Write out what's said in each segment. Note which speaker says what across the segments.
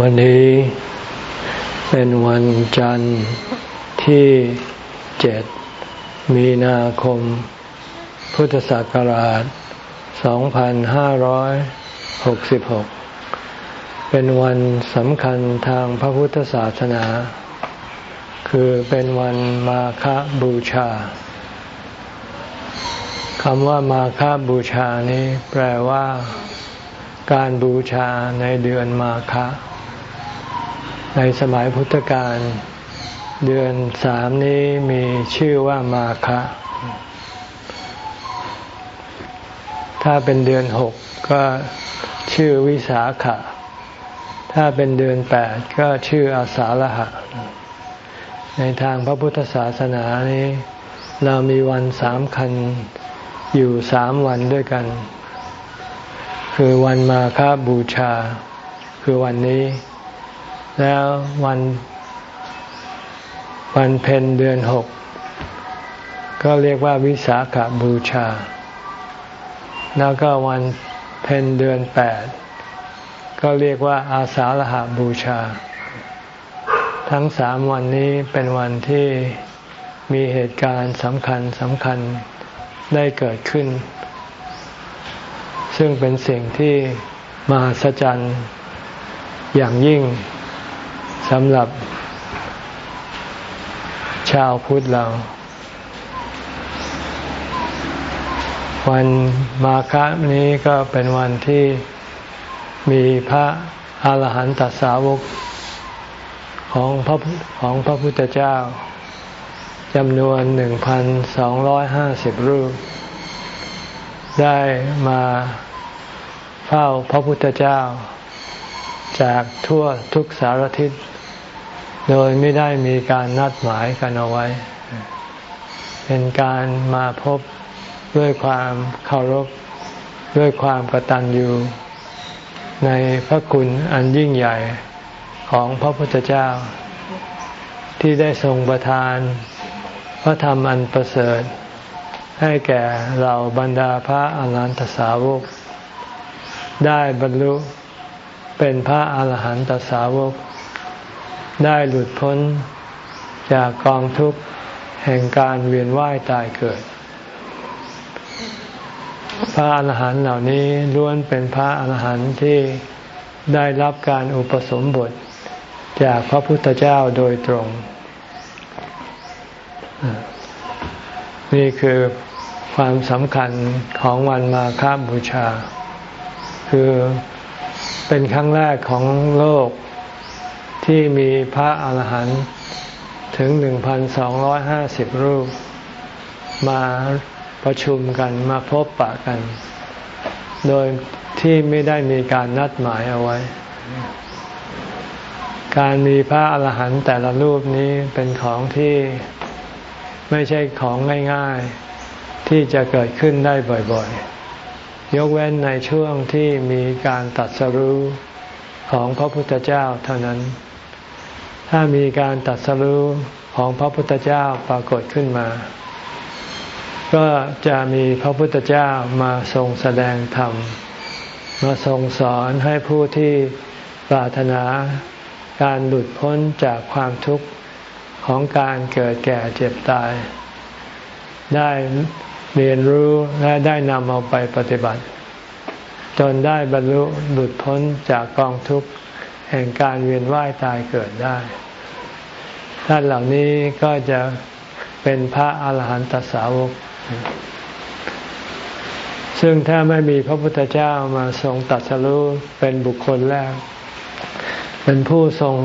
Speaker 1: วันนี้เป็นวันจันทร์ที่เจ็ดมีนาคม พุทธศักราช 2566 เป็นวันสำคัญทางพระพุทธศาสนา คือเป็นวันมาฆบูชาคำว่ามาฆบูชานี้แปลว่า การบูชาในเดือนมาฆ ในสมัยพุทธกาลเดือนสามนี้มีชื่อว่ามาคะ ถ้าเป็นเดือนหกก็ชื่อวิสาขะ ถ้าเป็นเดือนแปดก็ชื่ออาสาฬหะ ในทางพระพุทธศาสนานี้ เรามีวันสามคันอยู่สามวันด้วยกัน คือวันมาฆบูชา คือวันนี้ แล้ววันวันเพ็ญเดือนหก ก็เรียกว่าวิสาขบูชา แล้วก็วันเพ็ญเดือนแปด ก็เรียกว่าอาสาฬหาบูชา ทั้งสามวันนี้เป็นวันที่มีเหตุการณ์สำคัญสำคัญได้เกิดขึ้น ซึ่งเป็นสิ่งที่มหัศจรรย์อย่างยิ่ง สำหรับ ชาวพุทธเรา วันมาฆะนี้ก็เป็นวันที่มีพระอาหารหันตสาวกของพระของพระพุทธเจ้าจำนวนหนึ่งพันสองร้อยห้าสิบรูป ได้มาเฝ้าพระพุทธเจ้า จากทั่วทุกสารทิศ โดยไม่ได้มีการนัดหมายกันเอาไว้ เป็นการมาพบด้วยความเคารพด้วยความกตัญญูในพระคุณอันยิ่งใหญ่ของพระพุทธเจ้า ที่ได้ทรงประทาน พระธรรมอันประเสริฐ ให้แก่เราบรรดาพระอรหันตสาวก ได้บรรลุ เป็นพระอรหันตสาวก ได้หลุดพ้นจากกองทุกข์แห่งการเวียนว่ายตายเกิด พระอาหารหันต์เหล่านี้ล้วนเป็นพระอาหารหันต์ที่ได้รับการอุปสมบทจากพระพุทธเจ้าโดยตรง นี่คือความสำคัญของวันมาฆบูชา คือ เป็นครั้งแรกของโลกที่มีพระอาหารหันต์ถึงหนึ่งพันสองร้อยห้าสิบรูป มาประชุมกันมาพบปะกัน โดยที่ไม่ได้มีการนัดหมายเอาไว้ การมีพระอาหารหันต์แต่ละรูปนี้เป็นของที่ไม่ใช่ของง่าย ๆ ที่จะเกิดขึ้นได้บ่อย ๆ ยกเว้นในช่วงที่มีการตัดสรู้ของพระพุทธเจ้าเท่านั้น ถ้ามีการตัดสรู้ของพระพุทธเจ้าปรากฏขึ้นมา ก็จะมีพระพุทธเจ้ามาทรงแสดงธรรม มาทรงสอนให้ผู้ที่ปรารถนาการหลุดพ้นจากความทุกข์ของการเกิดแก่เจ็บตาย ได้ เรียนรู้และได้นำเอาไปปฏิบัติ จนได้บรรลุหลุดพ้นจากกองทุกข์แห่งการเวียนว่ายตายเกิดได้ ท่านเหล่านี้ก็จะเป็นพระอาหารหันตสาวก ซึ่งถ้าไม่มีพระพุทธเจ้ามาทรงตัดสรู้เป็นบุคคลแรก เป็นผู้ทรง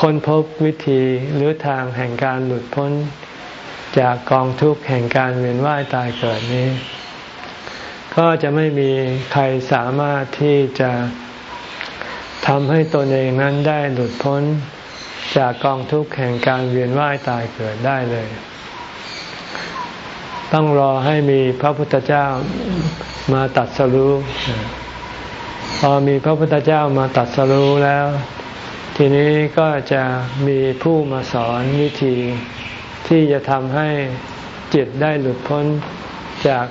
Speaker 1: ค้นพบวิธีหรือทางแห่งการหลุดพ้น จากกองทุกข์แห่งการเวียนว่ายตายเกิดนี้ ก็จะไม่มีใครสามารถที่จะทำให้ตนเองนั้นได้หลุดพ้นจากกองทุกข์แห่งการเวียนว่ายตายเกิดได้เลย ต้องรอให้มีพระพุทธเจ้ามาตัดสรู้พอมีพระพุทธเจ้ามาตัดสรู้แล้ว ทีนี้ก็จะมีผู้มาสอนวิธี ที่จะทำให้จิตได้หลุดพ้นจาก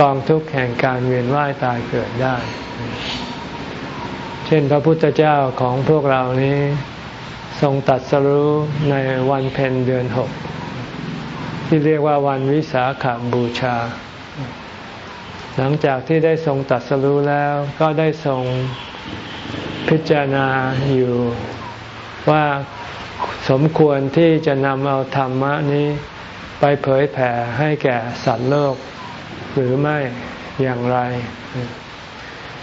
Speaker 1: กองทุกข์แห่งการเวียนว่ายตายเกิดได้ เช่นพระพุทธเจ้าของพวกเรานี้ทรงตัดสรู้ในวันเพ็ญเดือนหก ที่เรียกว่าวันวิสาขบูชา หลังจากที่ได้ทรงตัดสรู้แล้วก็ได้ทรงพิจารณาอยู่ว่า สมควรที่จะนำเอาธรรมะนี้ไปเผยแผ่ให้แก่สัตว์โลก หรือไม่อย่างไร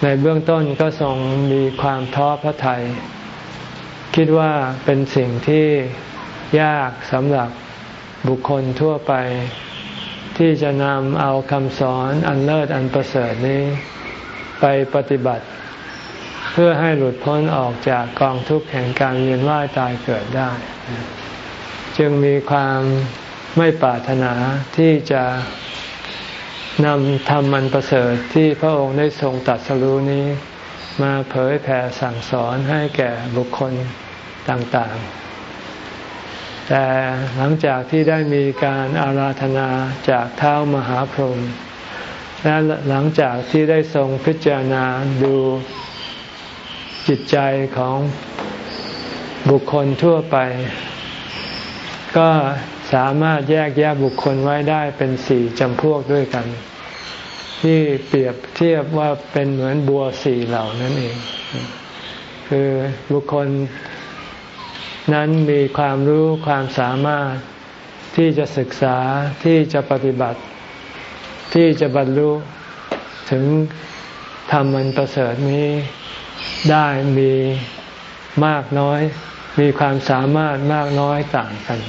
Speaker 1: ในเบื้องต้นก็ทรงมีความท้อพระทยัยคิดว่าเป็นสิ่งที่ยากสำหรับบุคคลทั่วไป ที่จะนำเอาคำสอนอันเลิศอันประเสริฐนี้ ไปปฏิบัติ เพื่อให้หลุดพ้นออกจากกองทุกข์แห่งการเวียนว่ายตายเกิดได้ จึงมีความไม่ปรารถนาที่จะนำธรรมันประเสริฐที่พระองค์ได้ทรงตัดสรู้นี้ มาเผยแผ่สั่งสอนให้แก่บุคคลต่างๆ แต่หลังจากที่ได้มีการอาราธนาจากเท้ามหาพรหมและหลังจากที่ได้ทรงพิจารณาดูจิตใจของ บุคคลทั่วไป ก็สามารถแยกแยะบุคคลไว้ได้เป็นสี่จำพวกด้วยกัน ที่เปรียบเทียบว่าเป็นเหมือนบัวสี่เหล่านั่นเอง คือบุคคลนั้นมีความรู้ความสามารถที่จะศึกษาที่จะปฏิบัติ ที่จะบรรลุถึงธรรมมันประเสริฐนี้ได้มีมากน้อย มีความสามารถมากน้อยต่างกัน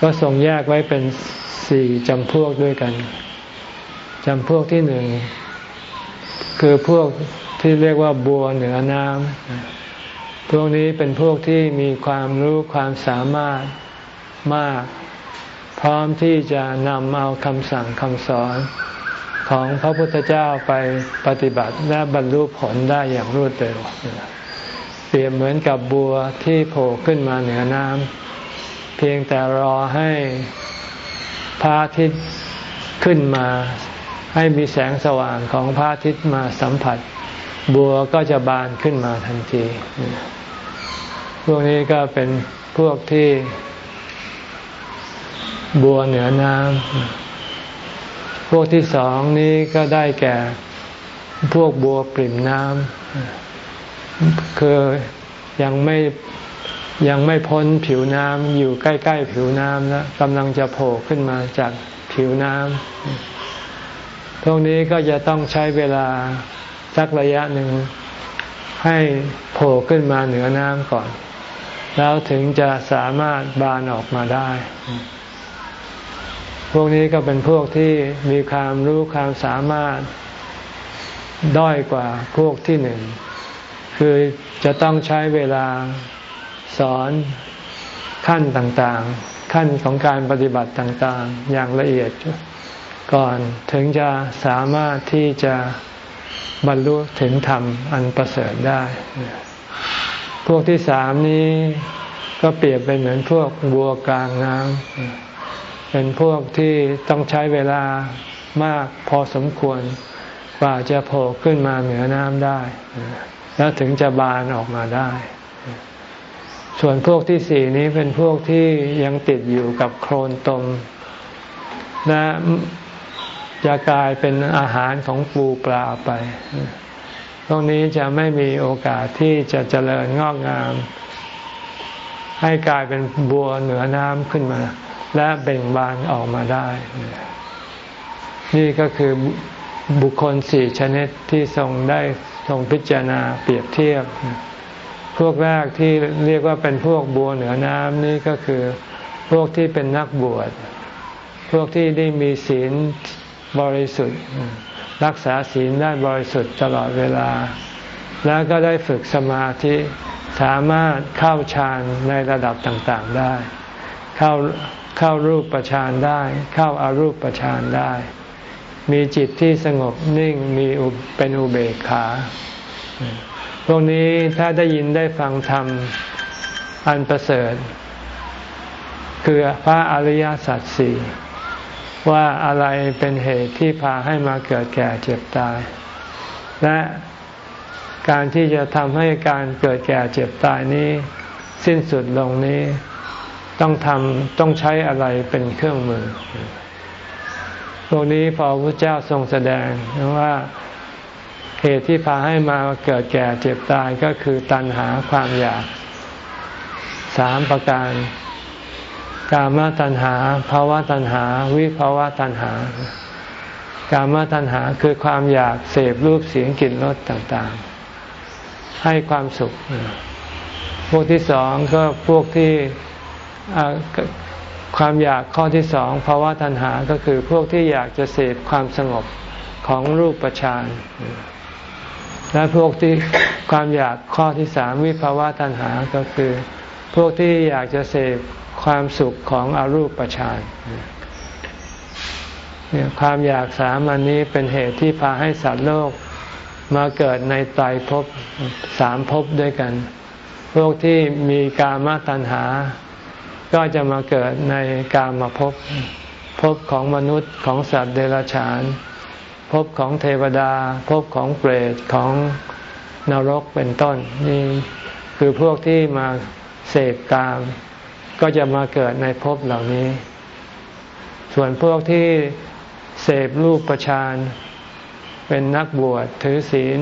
Speaker 1: ก็ทรงแยกไว้เป็นสี่จำพวกด้วยกันจำพวกที่หนึ่งคือพวกที่เรียกว่าบัวเหนือน้ำพวกนี้เป็นพวกที่มีความรู้ความสามารถมาก พร้อมที่จะนำเอาคำสั่งคำสอนของพระพุทธเจ้าไปปฏิบัติและบรรลุผลได้อย่างรวดเร็ว เปรียบเหมือนกับบัวที่โผล่ขึ้นมาเหนือน้ำเพียงแต่รอให้พระอาทิตย์ขึ้นมา ให้มีแสงสว่างของพระอาทิตย์มาสัมผัส บัวก็จะบานขึ้นมาทันที พวกนี้ก็เป็นพวกที่บัวเหนือน้ำพวกที่สองนี้ก็ได้แก่พวกบัวปริ่มน้ำ คือยังไม่ยังไม่พ้นผิวน้ำอยู่ใกล้ ๆ ผิวน้ำแล้วกำลังจะโผล่ขึ้นมาจากผิวน้ำพวกนี้ก็จะต้องใช้เวลาสักระยะหนึ่งให้โผล่ขึ้นมาเหนือน้ำก่อน แล้วถึงจะสามารถบานออกมาได้ พวกนี้ก็เป็นพวกที่มีความรู้ความสามารถด้อยกว่าพวกที่หนึ่ง คือจะต้องใช้เวลาสอนขั้นต่างๆ ขั้นของการปฏิบัติต่างๆ อย่างละเอียดก่อนถึงจะสามารถที่จะบรรลุถึงธรรมอันประเสริฐได้ พวกที่สามนี้ก็เปรียบเป็นเหมือนพวกบัวกลางน้ำเป็นพวกที่ต้องใช้เวลามากพอสมควรกว่าจะโผล่ขึ้นมาเหนือน้ำได้ แล้วถึงจะบานออกมาได้ ส่วนพวกที่สี่นี้เป็นพวกที่ยังติดอยู่กับโคลนตมและจะกลายเป็นอาหารของปูปลาไปพวกนี้จะไม่มีโอกาสที่จะเจริญงอกงาม ให้กลายเป็นบัวเหนือน้ำขึ้นมา และเบ่งบานออกมาได้ นี่ก็คือบุคคลสี่ชนิดที่ทรงได้ ทรงพิจารณาเปรียบเทียบ พวกแรกที่เรียกว่าเป็นพวกบัวเหนือน้ำนี่ก็คือพวกที่เป็นนักบวช พวกที่ได้มีศีลบริสุทธิ์ รักษาศีลได้บริสุทธิ์ตลอดเวลา แล้วก็ได้ฝึกสมาธิสามารถเข้าฌานในระดับต่างๆได้ เข้าเข้ารูปประชานได้ เข้าอารูปประชานได้ มีจิตที่สงบนิ่งมีเป็นอุเบกขา พวกนี้ถ้าได้ยินได้ฟังธรรมอันประเสริฐ คือพระอริยสัจสี่ว่าอะไรเป็นเหตุที่พาให้มาเกิดแก่เจ็บตาย และการที่จะทำให้การเกิดแก่เจ็บตายนี้ สิ้นสุดลงนี้ ต้องทำต้องใช้อะไรเป็นเครื่องมือ พวกนี้พอพระเจ้าทรงแสดงว่าเหตุที่พาให้มาเกิดแก่เจ็บตายก็คือตัณหาความอยากสามประการ กามตัณหาภาวะตัณหา วิภาวะตัณหา กามตัณหาคือความอยากเสพรูปเสียงกลิ่นรสต่างๆ ให้ความสุข พวกที่สองก็พวกที่ ความอยากข้อที่สองภาวะตัณหาก็คือพวกที่อยากจะเสพความสงบของรูปประชานและพวกที่ความอยากข้อที่สามวิภาวะตัณหาก็คือ พวกที่อยากจะเสพความสุขของอรูปฌานเนี่ยความอยากสามอันนี้เป็นเหตุที่พาให้สัตว์โลกมาเกิดในไตรภพสามภพด้วยกัน พวกที่มีกามตัณหา ก็จะมาเกิดในกามภพภพของมนุษย์ของสัตว์เดรัจฉานภพของเทวดาภพของเปรตของนรกเป็นต้น นี่คือพวกที่มาเสพกาม ก็จะมาเกิดในภพเหล่านี้ ส่วนพวกที่เสพรูปประชานเป็นนักบวชถือศีล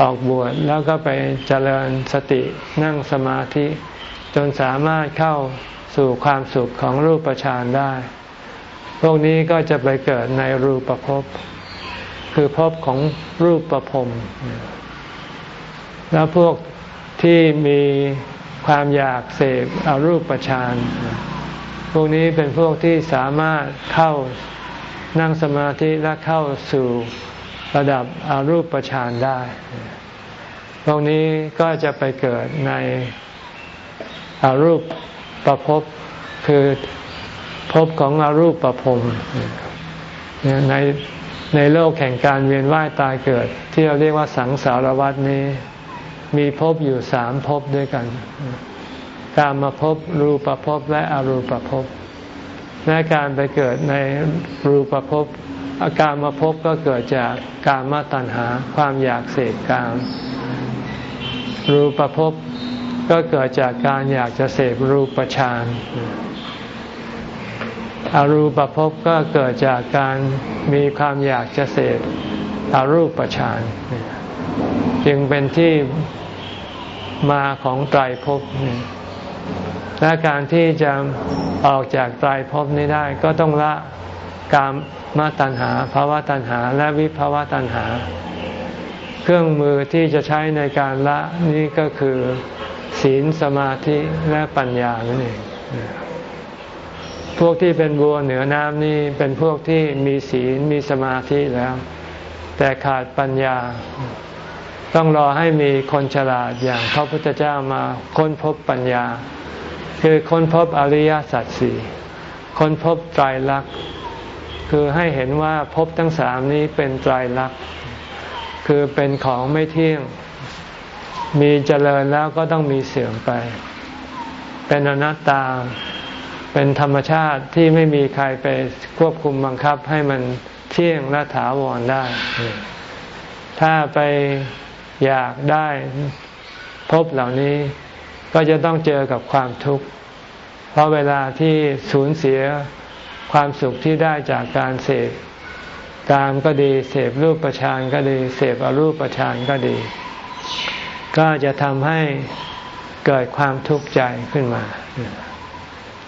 Speaker 1: ออกบวชแล้วก็ไปเจริญสตินั่งสมาธิ จนสามารถเข้า สู่ความสุขของรูปประชานได้ พวกนี้ก็จะไปเกิดในรูปภพ คือภพของรูปประพรมแล้วพวกที่มีความอยากเสพอารูปประชานพวกนี้เป็นพวกที่สามารถเข้านั่งสมาธิและเข้าสู่ระดับอารูปประชานได้พวกนี้ก็จะไปเกิดในอารูป ประพบคือภพของอรูปประพรมในในโลกแห่งการเวียนว่ายตายเกิด ที่เราเรียกว่าสังสารวัฏนี้ มีภพอยู่สามภพด้วยกัน กามภพรูปภพและอรูปภพและการไปเกิดในรูปภพอาการมาพบก็เกิดจากการมาตัณหาความอยากเสพกาม รูปภพ ก็เกิดจากการอยากจะเสพรูปฌานอารูปภพก็เกิดจากการมีความอยากจะเสพอารูปฌานจึงเป็นที่มาของไตรภพและการที่จะออกจากไตรภพนี้ได้ ก็ต้องละกามมาตัณหาภาวะตัณหา และวิภาวะตัณหา เครื่องมือที่จะใช้ในการละนี้ก็คือ ศีลสมาธิและปัญญานั่นเองพวกที่เป็นบัวเหนือน้ำนี่เป็นพวกที่มีศีลมีสมาธิแล้ว แต่ขาดปัญญา ต้องรอให้มีคนฉลาดอย่างพระพุทธเจ้ามาค้นพบปัญญา คือค้นพบอริยสัจสี่ค้นพบไตรลักษณ์คือให้เห็นว่าพบทั้งสามนี้เป็นไตรลักษณ์คือเป็นของไม่เที่ยง มีเจริญแล้วก็ต้องมีเสื่อมไป เป็นอนัตตา เป็นธรรมชาติที่ไม่มีใครไปควบคุมบังคับให้มันเที่ยงและถาวรได้ ถ้าไปอยากได้พบเหล่านี้ก็จะต้องเจอกับความทุกข์ เพราะเวลาที่สูญเสียความสุขที่ได้จากการเสพกามก็ดี เสพรูปประชานก็ดี เสพอรูปประชานก็ดี ก็จะทำให้เกิดความทุกข์ใจขึ้นมา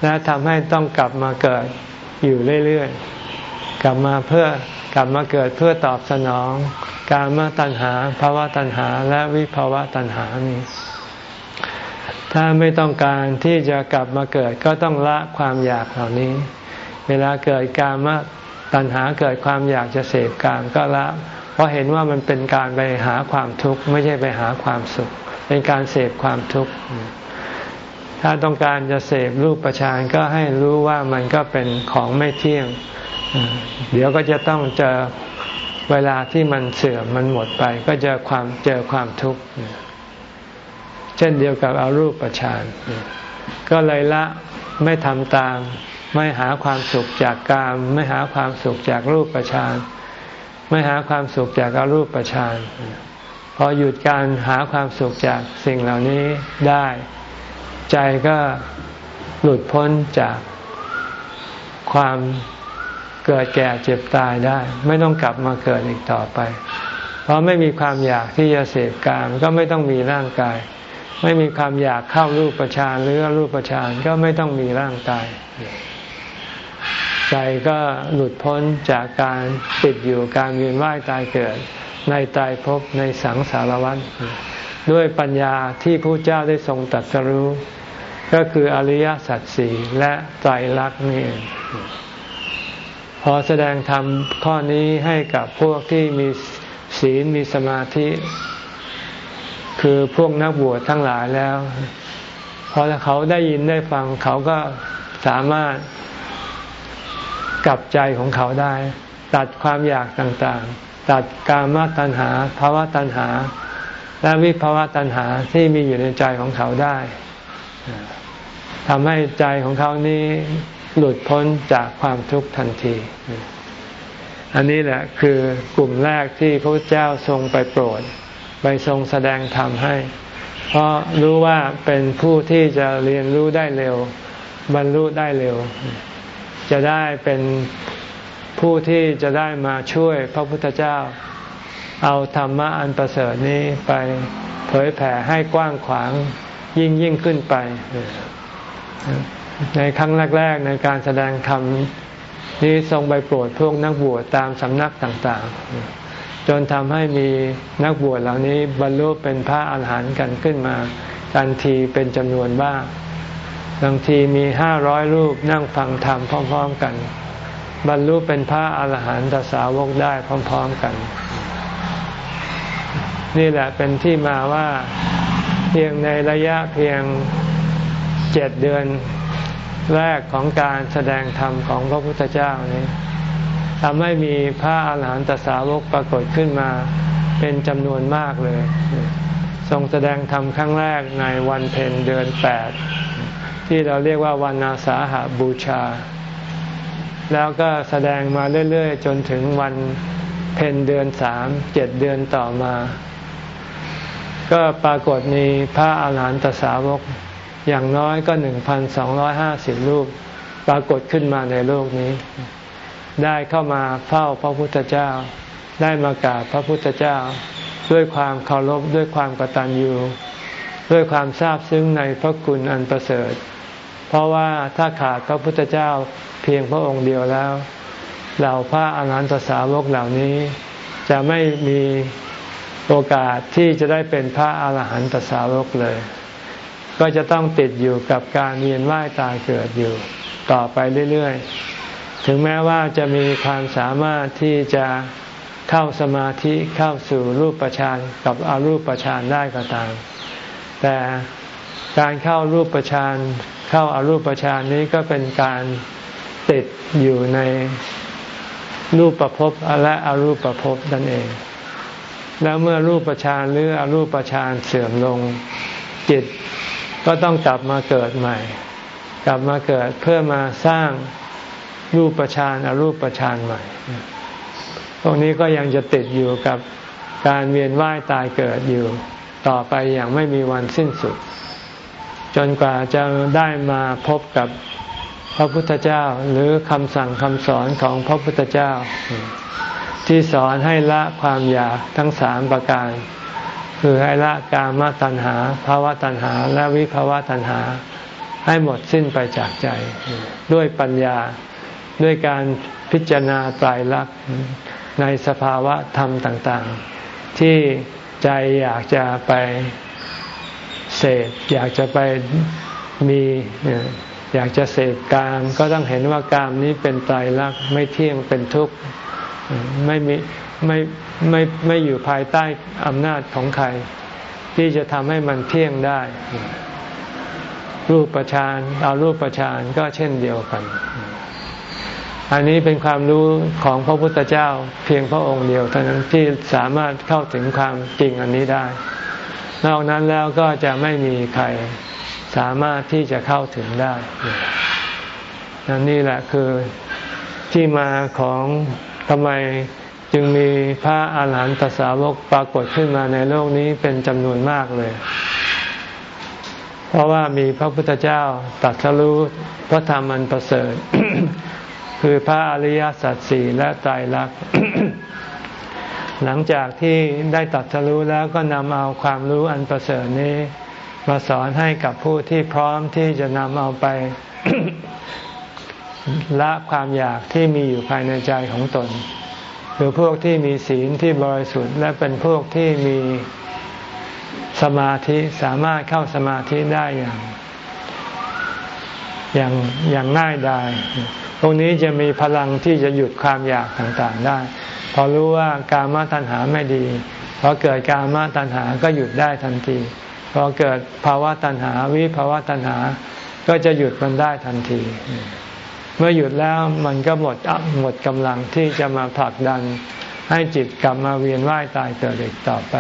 Speaker 1: และทำให้ต้องกลับมาเกิดอยู่เรื่อยๆ กลับมาเพื่อกลับมาเกิดเพื่อตอบสนอง การมาตัณหาภาวะตัณหาและวิภาวะตัณหานี้ถ้าไม่ต้องการที่จะกลับมาเกิดก็ต้องละความอยากเหล่านี้ เวลาเกิดการมาตัณหาเกิดความอยากจะเสพกามก็ละ ราะเห็นว่ามันเป็นการไปหาความทุกข์ไม่ใช่ไปหาความสุข เป็นการเสพความทุกข์ ถ้าต้องการจะเสพรูปประชานก็ให้รู้ว่ามันก็เป็นของไม่เที่ยง เดี๋ยวก็จะต้องเจอเวลาที่มันเสื่อมมันหมดไป ก็จะความเจอความทุกข์เช่นเดียวกับเอารูปประชานก็เลยละไม่ทำตาม ไม่หาความสุขจากกาม ไม่หาความสุขจากรูปประชาน ไม่หาความสุขจากอารูปประชานพพอหยุดการหาความสุขจากสิ่งเหล่านี้ได้ ใจก็หลุดพ้นจากความเกิดแก่เจ็บตายได้ ไม่ต้องกลับมาเกิดอีกต่อไป เพราะไม่มีความอยากที่จะเสพกามก็ไม่ต้องมีร่างกาย ไม่มีความอยากเข้ารูปประชานหรือรูปประชานก็ไม่ต้องมีร่างกาย ใจก็หลุดพ้นจากการติดอยู่การเวียนว่ายตายเกิด ในตายภพในสังสารวัฏด้วยปัญญาที่พระเจ้าได้ทรงตรัสรู้ ก็คืออริยสัจสี่และไตรลักษณ์นี่พอแสดงธรรมข้อนี้ให้กับพวกที่มีศีลมีสมาธิ คือพวกนักบวชทั้งหลายแล้วพอเขาได้ยินได้ฟังเขาก็สามารถ กับใจของเขาได้ ตัดความอยากต่างๆ ตัดกามตัณหาภาวะตัณหา และวิภาวะตัณหาที่มีอยู่ในใจของเขาได้ทำให้ใจของเขานี้หลุดพ้นจากความทุกข์ทันที อันนี้แหละคือกลุ่มแรกที่พระเจ้าทรงไปโปรด ไปทรงแสดงธรรมให้ เพราะรู้ว่าเป็นผู้ที่จะเรียนรู้ได้เร็ว บรรลุได้เร็ว จะได้เป็นผู้ที่จะได้มาช่วยพระพุทธเจ้า เอาธรรมะอันประเสริฐนี้ไปเผยแผ่ให้กว้างขวางยิ่งยิ่งขึ้นไป ในครั้งแรก ๆ ในการแสดงธรรมนี้ทรงไปโปรดพวกนักบวชตามสำนักต่างๆ จนทำให้มีนักบวชเหล่านี้บรรลุเป็นพระอาหารหันต์กันขึ้นมา ทันทีเป็นจำนวนบ้าง บางทีมีห้าร้อยรูปนั่งฟังธรรมพร้อม ๆ กัน บรรลุเป็นพระอาหารหันตสาวกได้พร้อม ๆ กัน นี่แหละเป็นที่มาว่าเพียงในระยะเพียงเจ็ดเดือนแรกของการแสดงธรรมของพระพุทธเจ้านี้ทำให้มีพระอาหารหันตสาวกปรากฏขึ้นมาเป็นจำนวนมากเลย ทรงแสดงธรรมครั้งแรกในวันเพ็ญเดือนแปด ที่เราเรียกว่าวันอาสาหาบูชา แล้วก็แสดงมาเรื่อยๆ จนถึงวันเพ็ญเดือนสามเจ็ดเดือนต่อมา ก็ปรากฏมีพระอาหารหันตสาวกอย่างน้อยก็หนึ่งพันสองร้อยห้าสิบรูปปรากฏขึ้นมาในโลกนี้ ได้เข้ามาเฝ้าพระพุทธเจ้า ได้มากราบพระพุทธเจ้า ด้วยความเคารพด้วยความกตัญญูด้วยความทราบซึ้งในพระคุณอันประเสริฐ เพราะว่าถ้าขาดพระพุทธเจ้าเพียงพระองค์เดียวแล้วเหล่าพระอรหันตสาวกเหล่านี้ จะไม่มีโอกาสที่จะได้เป็นพระอาหารหันตสาวกเลย ก็จะต้องติดอยู่กับการเวียนว่ายตายเกิดอยู่ต่อไปเรื่อยๆ ถึงแม้ว่าจะมีความสามารถที่จะเข้าสมาธิเข้าสู่รูปปานกับอรูปปานได้ก็ตาม แต่ การเข้ารูปประชานเข้าอารูปประชานนี้ก็เป็นการติดอยู่ในรูปประพบและอรูปประพบนั่นเอง แล้วเมื่อรูปประชานหรืออรูปประชานเสื่อมลงจิตก็ต้องกลับมาเกิดใหม่ กลับมาเกิดเพื่อมาสร้างรูปประชานอรูปประชานใหม่ พวกนี้ก็ยังจะติดอยู่กับการเวียนว่ายตายเกิดอยู่ ต่อไปอย่างไม่มีวันสิ้นสุด จนกว่าจะได้มาพบกับพระพุทธเจ้าหรือคำสั่งคำสอนของพระพุทธเจ้า ที่สอนให้ละความอยากทั้งสามประการ คือให้ละกามตัณหาภาวะตัณหา และวิภาวะตัณหา ให้หมดสิ้นไปจากใจ ด้วยปัญญาด้วยการพิจารณาตายรักษณ์ในสภาวะธรรมต่าง ๆ ที่ใจอยากจะไป เสพอยากจะไปมีอยากจะเสพกาม ก็ต้องเห็นว่ากามนี้เป็นตายรักไม่เที่ยงเป็นทุกข์ไม่มีไม่ไม่ไม่อยู่ภายใต้อำนาจของใคร ที่จะทำให้มันเที่ยงได้ รูปประชานเอารูปประชานก็เช่นเดียวกัน อันนี้เป็นความรู้ของพระพุทธเจ้าเพียงพระองค์เดียวเท่านั้นที่สามารถเข้าถึงความจริงอันนี้ได้ นอกนั้นแล้วก็จะไม่มีใครสามารถที่จะเข้าถึงได้นนี่แหละคือที่มาของทำไมจึงมีพระอาหารหันตสาวกปรากฏขึ้นมาในโลกนี้เป็นจำนวนมากเลย เพราะว่ามีพระพุทธเจ้าตัดสรู้พระธรรมอันประเสริฐ คือพระอริยสัจสี่และไตรลักษณ์ หลังจากที่ได้ตัดสรู้แล้วก็นำเอาความรู้อันประเสริฐนี้ มาสอนให้กับผู้ที่พร้อมที่จะนำเอาไป ละความอยากที่มีอยู่ภายในใจของตนคือพวกที่มีศีลที่บริสุทธิ์และเป็นพวกที่มีสมาธิสามารถเข้าสมาธิได้อย่าง อย่างอย่างง่ายดายพวกนี้จะมีพลังที่จะหยุดความอยากต่างๆได้ พอรู้ว่าการมาตัณหาไม่ดีพอเกิดการมาตัณหาก็หยุดได้ทันทีพอเกิดภาวะตัณหาวิภาวะตัณหา ก็จะหยุดมันได้ทันที เมื่อหยุดแล้วมันก็หมดหมดกำลังที่จะมาผลักดันให้จิตกลับมาเวียนว่ายตายเกิดอีกต่อไป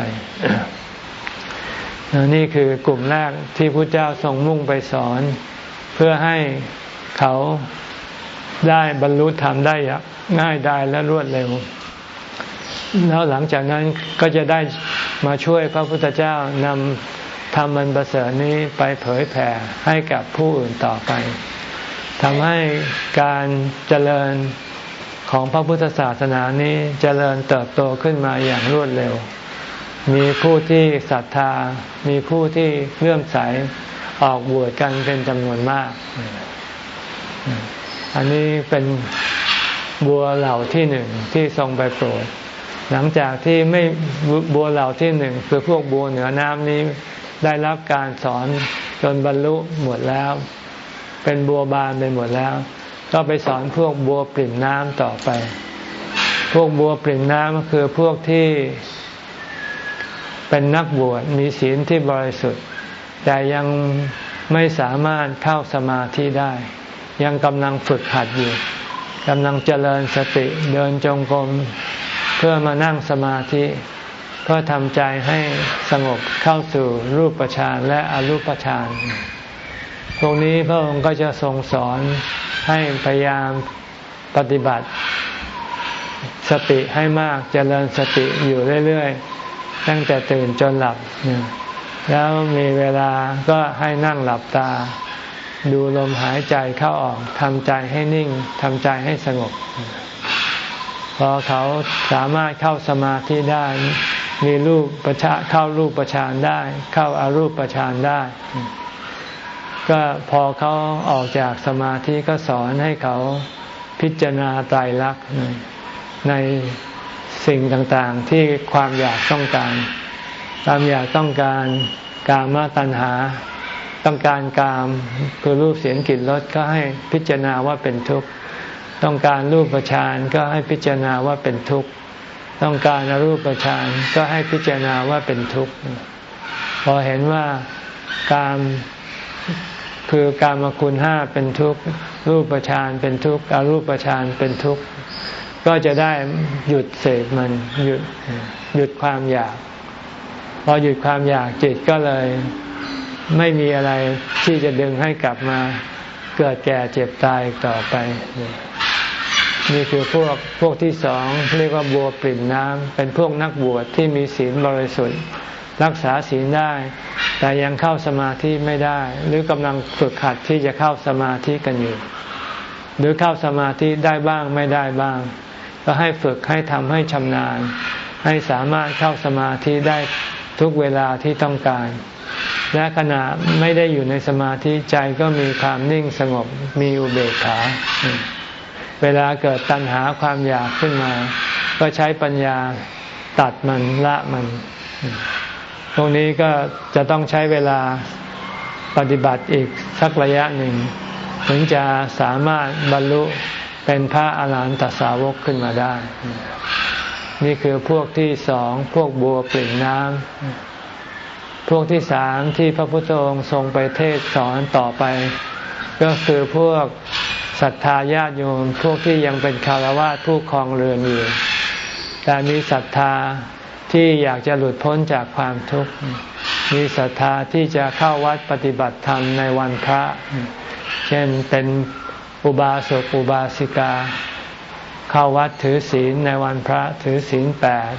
Speaker 1: นี่คือกลุ่มแรกที่พระเจ้าทรงมุ่งไปสอน เพื่อให้เขาได้บรรลุธรรมได้ง่ายไดายและรวดเร็ว แล้วหลังจากนั้นก็จะได้มาช่วยพระพุทธเจ้านำธรรมันประเสริฐนี้ไปเผยแผ่ให้กับผู้อื่นต่อไปทำให้การเจริญของพระพุทธศาสนานี้เจริญเติบโตขึ้นมาอย่างรวดเร็ว มีผู้ที่ศรัทธา มีผู้ที่เลื่อมใสออกบวชกันเป็นจำนวนมาก อันนี้เป็นบัวเหล่าที่หนึ่งที่ทรงไปโปรด หลังจากที่ไม่บัวเหล่าที่หนึ่งคือพวกบัวเหนือน้ำนี้ได้รับการสอนจนบรรลุหมดแล้ว เป็นบัวบานไปหมดแล้ว ก็ไปสอนพวกบัวปริ่มน้ำต่อไป พวกบัวปริ่มน้ำก็คือพวกที่เป็นนักบวชมีศีลที่บริสุทธิ์ แต่ยังไม่สามารถเข้าสมาธิได้ ยังกำลังฝึกหัดอยู่กำลังเจริญสติเดินจงกรม เพื่อมานั่งสมาธิ เพื่อทำใจให้สงบเข้าสู่รูปฌานและอรูปฌานพวกนี้พระองค์ก็จะทรงสอนให้พยายามปฏิบัติ สติให้มากจเจริญสติอยู่เรื่อยๆ ตั้งแต่ตื่นจนหลับ แล้วมีเวลาก็ให้นั่งหลับตา ดูลมหายใจเข้าออกทำใจให้นิ่งทำใจให้สงบ พอเขาสามารถเข้าสมาธิได้ มีรูปประชาเข้ารูปประชานได้ เข้าอารูปประชานได้ ก็พอเขาออกจากสมาธิก็สอนให้เขาพิจารณาไตรลักษณ์ในสิ่งต่างๆที่ความอยากต้องการ ความอยากต้องการกามตัณหา ต้องการกามคือรูปเสียงกลิ่นรสก็ให้พิจารณาว่าเป็นทุกข์ ต้องการรูปประชานก็ให้พิจารณาว่าเป็นทุกข์ ต้องการอรูปประชานก็ให้พิจารณาว่าเป็นทุกข์ พอเห็นว่าการคือการมาคุณห้าเป็นทุกข์รูปประชานเป็นทุกข์อรูปประชานเป็นทุกข์ ก็จะได้หยุดเสพมันหยุดหยุดความอยาก พอหยุดความอยากจิตก็เลยไม่มีอะไรที่จะดึงให้กลับมาเกิดแก่เจ็บตายต่อไป นี่คือพวกพวกที่สองเรียกว่าบัวปริ่มน้ำเป็นพวกนักบวชที่มีศีลบริสุทธิ์ รักษาศีลได้ แต่ยังเข้าสมาธิไม่ได้ หรือกำลังฝึกหัดที่จะเข้าสมาธิกันอยู่ หรือเข้าสมาธิได้บ้างไม่ได้บ้าง ก็ให้ฝึกให้ทำให้ชำนาญ ให้สามารถเข้าสมาธิได้ทุกเวลาที่ต้องการ และขณะไม่ได้อยู่ในสมาธิใจก็มีความนิ่งสงบมีอุเบกขา เวลาเกิดตัณหาความอยากขึ้นมา ก็ใช้ปัญญาตัดมันละมัน ตรงนี้ก็จะต้องใช้เวลาปฏิบัติอีกสักระยะหนึ่ง ถึงจะสามารถบรรลุเป็นพระอาหารหันตสาวกขึ้นมาได้ นี่คือพวกที่สองพวกบัวปริ่งน้ำพวกที่สามที่พระพุทธองค์ทรงไปเทศสอนต่อไป ก็คือพวก ศรัทธาญาติโยมพวกที่ยังเป็นคารวะผู้ครองเรือนอยู่ แต่มีศรัทธาที่อยากจะหลุดพ้นจากความทุกข์ มีศรัทธาที่จะเข้าวัดปฏิบัติธรรมในวันพระ เช่นเป็นอุบาสกอุบาสิกา เข้าวัดถือศีลในวันพระถือศีลแปด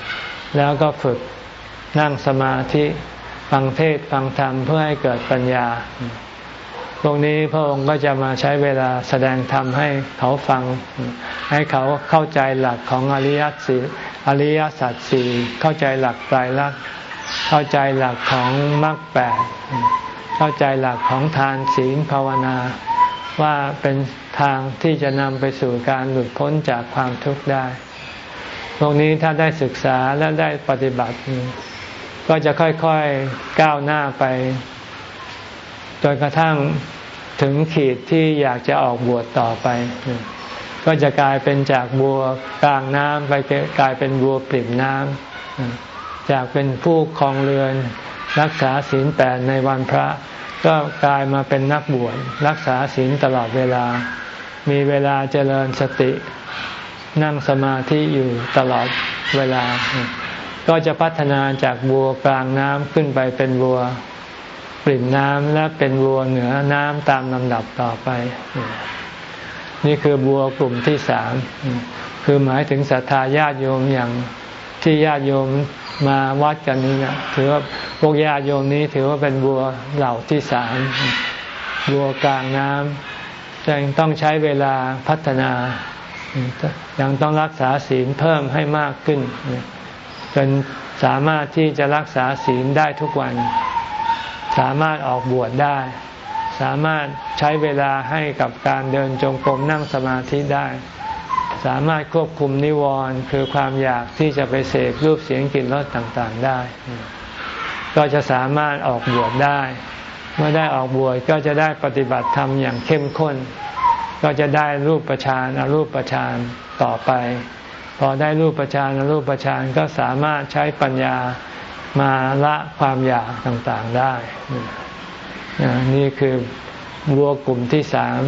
Speaker 1: แล้วก็ฝึกนั่งสมาธิฟังเทศฟังธรรมเพื่อให้เกิดปัญญา พวกนี้พระองค์ก็จะมาใช้เวลาแสดงธรรมให้เขาฟัง ให้เขาเข้าใจหลักของอริยสัจอริยสัจสี่เข้าใจหลักไตรลักษณ์เข้าใจหลักของมรรคแปดเข้าใจหลักของทานศีลภาวนา ว่าเป็นทางที่จะนำไปสู่การหลุดพ้นจากความทุกข์ได้พวกนี้ถ้าได้ศึกษาและได้ปฏิบัติ ก็จะค่อยๆก้าวหน้าไป จนกระทั่งถึงขีดที่อยากจะออกบวชต่อไป ก็จะกลายเป็นจากบัวกลางน้ำไปกลายเป็นบัวปริ่มน้ำจากเป็นผู้คลองเรือน รักษาศีลแปดในวันพระ ก็กลายมาเป็นนักบวชรักษาศีลตลอดเวลา มีเวลาเจริญสติ นั่งสมาธิอยู่ตลอดเวลา ก็จะพัฒนาจากบัวกลางน้ำขึ้นไปเป็นบัว ปริ่มน้ำและเป็นบัวเหนือน้ำตามลำดับต่อไป นี่คือบัวกลุ่มที่สามคือหมายถึงศรัทธาญาติโยมอย่างที่ญาติโยมมาวัดกันนี้นะถือว่าพวกญาติโยมนี้ถือว่าเป็นบัวเหล่าที่สามบัวกลางน้ำยังต้องใช้เวลาพัฒนา ยังต้องรักษาศีลเพิ่มให้มากขึ้นจนสามารถที่จะรักษาศีลได้ทุกวัน สามารถออกบวชได้ สามารถใช้เวลาให้กับการเดินจงกรมนั่งสมาธิได้ สามารถควบคุมนิวรณ์คือความอยากที่จะไปเสพรูปเสียงกลิ่นรสต่างๆได้ ก็จะสามารถออกบวชได้ เมื่อได้ออกบวชก็จะได้ปฏิบัติธรรมอย่างเข้มข้น ก็จะได้รูปประชานอรูปประชานต่อไป พอได้รูปประชานอรูปประชานก็สามารถใช้ปัญญา มาละความอยากต่างๆได้ นี่คือวัวกลุ่มที่สาม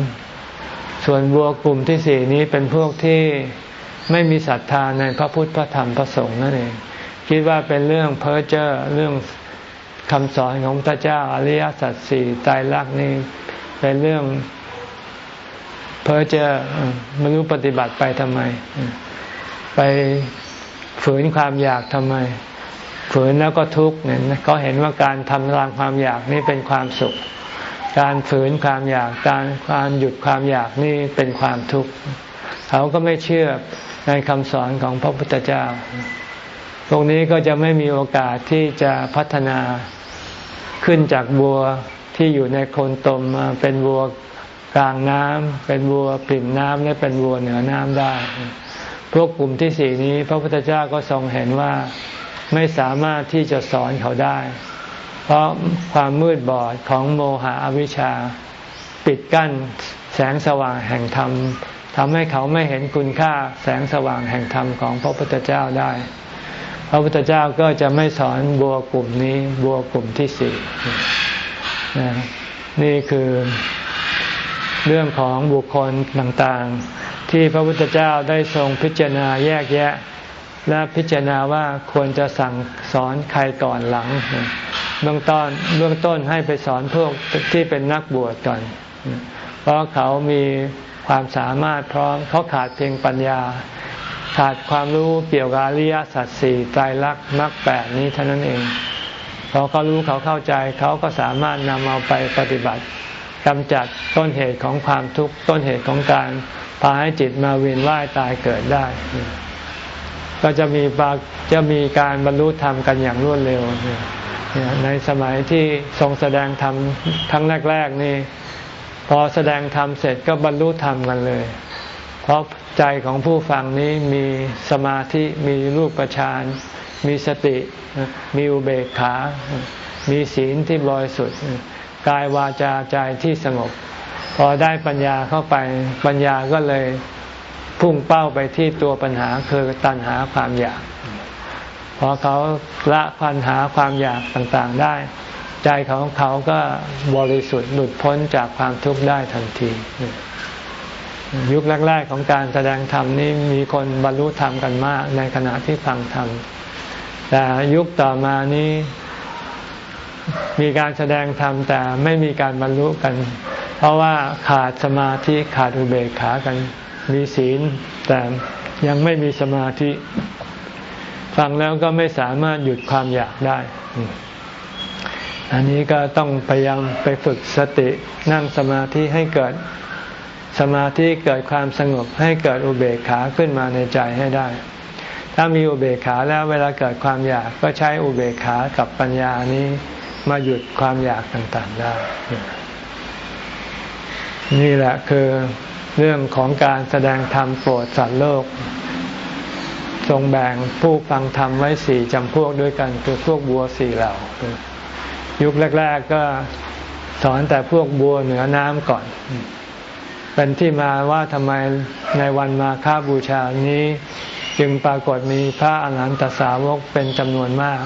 Speaker 1: ส่วนวัวกลุ่มที่สี่นี้เป็นพวกที่ไม่มีศรัทธาในพระพุทธพระธรรมพระสงฆ์นั่นเองคิดว่าเป็นเรื่องเพ้อเจ้อเรื่องคำสอนของพระเจ้าอริยสัจสี่ตายรักนี่เป็นเรื่องเพ้อเจ้อไม่รู้ปฏิบัติไปทำไม ไปฝืนความอยากทำไม ฝืนแล้วก็ทุกข์เนี่ยเขาเห็นว่าการทำลายความอยากนี่เป็นความสุข การฝืนความอยากการการหยุดความอยากนี่เป็นความทุกข์เขาก็ไม่เชื่อในคำสอนของพระพุทธเจ้า ตรงนี้ก็จะไม่มีโอกาสที่จะพัฒนาขึ้นจากบัวที่อยู่ในโคนตมมาเป็นบัวกลางน้ำเป็นบัวปริ่มน้ำและเป็นบัวเหนือน้ำได้ พวกกลุ่มที่สี่นี้ พระพุทธเจ้าก็ทรงเห็นว่า ไม่สามารถที่จะสอนเขาได้ เพราะความมืดบอดของโมหะอวิชชา ปิดกั้นแสงสว่างแห่งธรรมทำให้เขาไม่เห็นคุณค่าแสงสว่างแห่งธรรมของพระพุทธเจ้าได้ พระพุทธเจ้าก็จะไม่สอนบัวกลุ่มนี้บัวกลุ่มที่สี่นี่คือเรื่องของบุคคลต่างๆ ที่พระพุทธเจ้าได้ทรงพิจารณาแยกแยะ และพิจารณาว่าควรจะสั่งสอนใครก่อนหลัง เบื้องต้นเบื้องต้นให้ไปสอนพวกที่เป็นนักบวชก่อน เพราะเขามีความสามารถพร้อมเขาขาดเพียงปัญญา ขาดความรู้เกี่ยวกับอริยสัจสี่ไตรลักษณ์มรรคแปดนี้เท่านั้นเองพอเขารู้เขาเข้าใจเขาก็สามารถนำเอาไปปฏิบัติกำจัดต้นเหตุของความทุกข์ต้นเหตุของการพาให้จิตมาเวียนว่ายตายเกิดได้ ก็จะมีปาจะมีการบรรลุธรรมกันอย่างรวดเร็วในสมัยที่ทรงแสดงธรรมครั้งแรก ๆ นี่ พอแสดงธรรมเสร็จก็บรรลุธรรมกันเลย เพราะใจของผู้ฟังนี้มีสมาธิมีรูปประชานมีสติ มีอุเบกขา มีศีลที่บริสุทธิ์กายวาจาใจที่สงบ พอได้ปัญญาเข้าไปปัญญาก็เลย พุ่งเป้าไปที่ตัวปัญหาคือตัณหาความอยาก พอเขาละปัญหาความอยากต่างๆได้ ใจของเขาก็บริสุทธิ์หลุดพ้นจากความทุกข์ได้ทันที ยุคแรก ๆ ของการแสดงธรรมนี้มีคนบรรลุธรรมกันมากในขณะที่ฟังธรรมแต่ยุคต่อมานี้มีการแสดงธรรมแต่ไม่มีการบรรลุกัน เพราะว่าขาดสมาธิขาดอุเบกขากัน มีศีล แต่ยังไม่มีสมาธิ ฟังแล้วก็ไม่สามารถหยุดความอยากได้ อันนี้ก็ต้องพยายามไปฝึกสตินั่งสมาธิให้เกิดสมาธิเกิดความสงบให้เกิดอุเบกขาขึ้นมาในใจให้ได้ ถ้ามีอุเบกขาแล้วเวลาเกิดความอยากก็ใช้อุเบกขากับปัญญานี้มาหยุดความอยากต่างๆได้ นี่แหละคือ เรื่องของการแสดงธรรมโปรดสัตว์โลก ทรงแบ่งผู้ฟังธรรมไว้สี่จำพวกด้วยกันคือพวกบัวสี่เหล่า ยุคแรก ๆก็สอนแต่พวกบัวเหนือน้ำก่อน เป็นที่มาว่าทำไมในวันมาฆบูชานี้จึงปรากฏมีพระอรหันตสาวกเป็นจำนวนมาก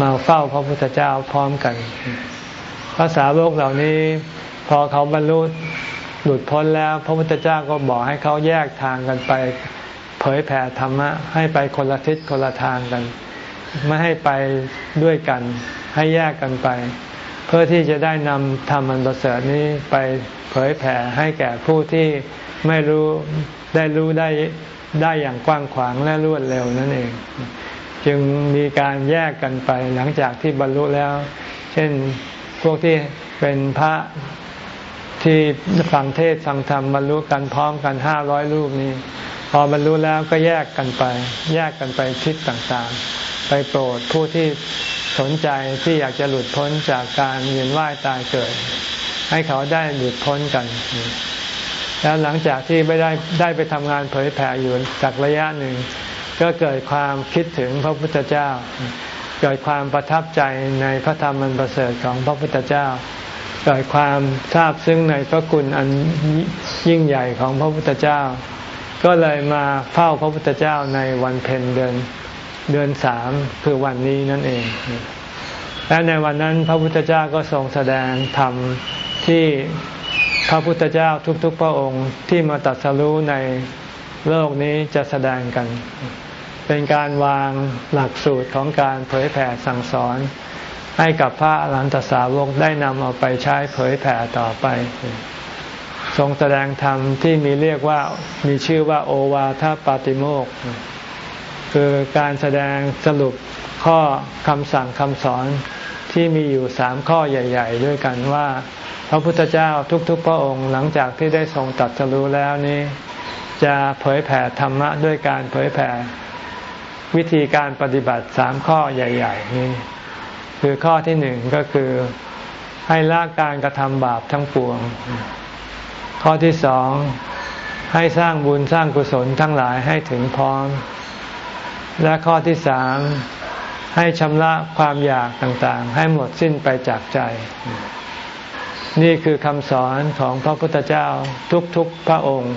Speaker 1: มาเฝ้าพระพุทธเจ้าพร้อมกัน พระสาวกเหล่านี้ พอเขาบรรลุ หลุดพ้นแล้ว พระพุทธเจ้าก็บอกให้เขาแยกทางกันไป เผยแผ่ธรรมะ ให้ไปคนละทิศคนละทางกัน ไม่ให้ไปด้วยกัน ให้แยกกันไป เพื่อที่จะได้นำธรรมันประเสริฐนี้ไปเผยแผ่ให้แก่ผู้ที่ไม่รู้ได้รู้ได้ได้อย่างกว้างขวางและรวดเร็วนั่นเอง จึงมีการแยกกันไปหลังจากที่บรรลุแล้ว เช่นพวกที่เป็นพระ ที่ฟังเทศฟังธรรมบรรลุกันพร้อมกันห้าร้อยรูปนี้ พอบรรลุแล้วก็แยกกันไป แยกกันไปทิศต่างๆ ไปโปรดผู้ที่สนใจที่อยากจะหลุดพ้นจากการเวียนว่ายตายเกิด ให้เขาได้หลุดพ้นกัน แล้วหลังจากที่ไม่ได้ได้ไปทำงานเผยแผ่อยู่จากระยะหนึ่ง ก็เกิดความคิดถึงพระพุทธเจ้า เกิดความประทับใจในพระธรรมอันประเสริฐของพระพุทธเจ้า เกิดความทราบซึ้งในพระคุณอันยิ่งใหญ่ของพระพุทธเจ้า ก็เลยมาเฝ้าพระพุทธเจ้าในวันเพ็ญเดือนเดือนสามคือวันนี้นั่นเอง และในวันนั้นพระพุทธเจ้าก็ทรงแสดงธรรมที่พระพุทธเจ้าทุกๆ พระองค์ที่มาตัดสรู้ในโลกนี้จะแสดงกัน เป็นการวางหลักสูตรของการเผยแผ่สั่งสอน ให้กับพระอรหันตสาวกได้นำเอาไปใช้เผยแผ่ต่อไป ทรงแสดงธรรมที่มีเรียกว่ามีชื่อว่าโอวาทปาติโมกคือการแสดงสรุปข้อคำสั่งคำสอนที่มีอยู่สามข้อใหญ่ ๆ ด้วยกันว่า พระพุทธเจ้าทุกๆ พระองค์หลังจากที่ได้ทรงตัดสรู้แล้วนี้ จะเผยแผ่ธรรมะด้วยการเผยแผ่วิธีการปฏิบัติสามข้อใหญ่ ๆ นี้ คือข้อที่หนึ่งก็คือให้ละการกระทำบาปทั้งปวง ข้อที่สองให้สร้างบุญสร้างกุศลทั้งหลายให้ถึงพร้อม และข้อที่สามให้ชำระความอยากต่างๆ ให้หมดสิ้นไปจากใจ นี่คือคำสอนของพระพุทธเจ้าทุกๆพระองค์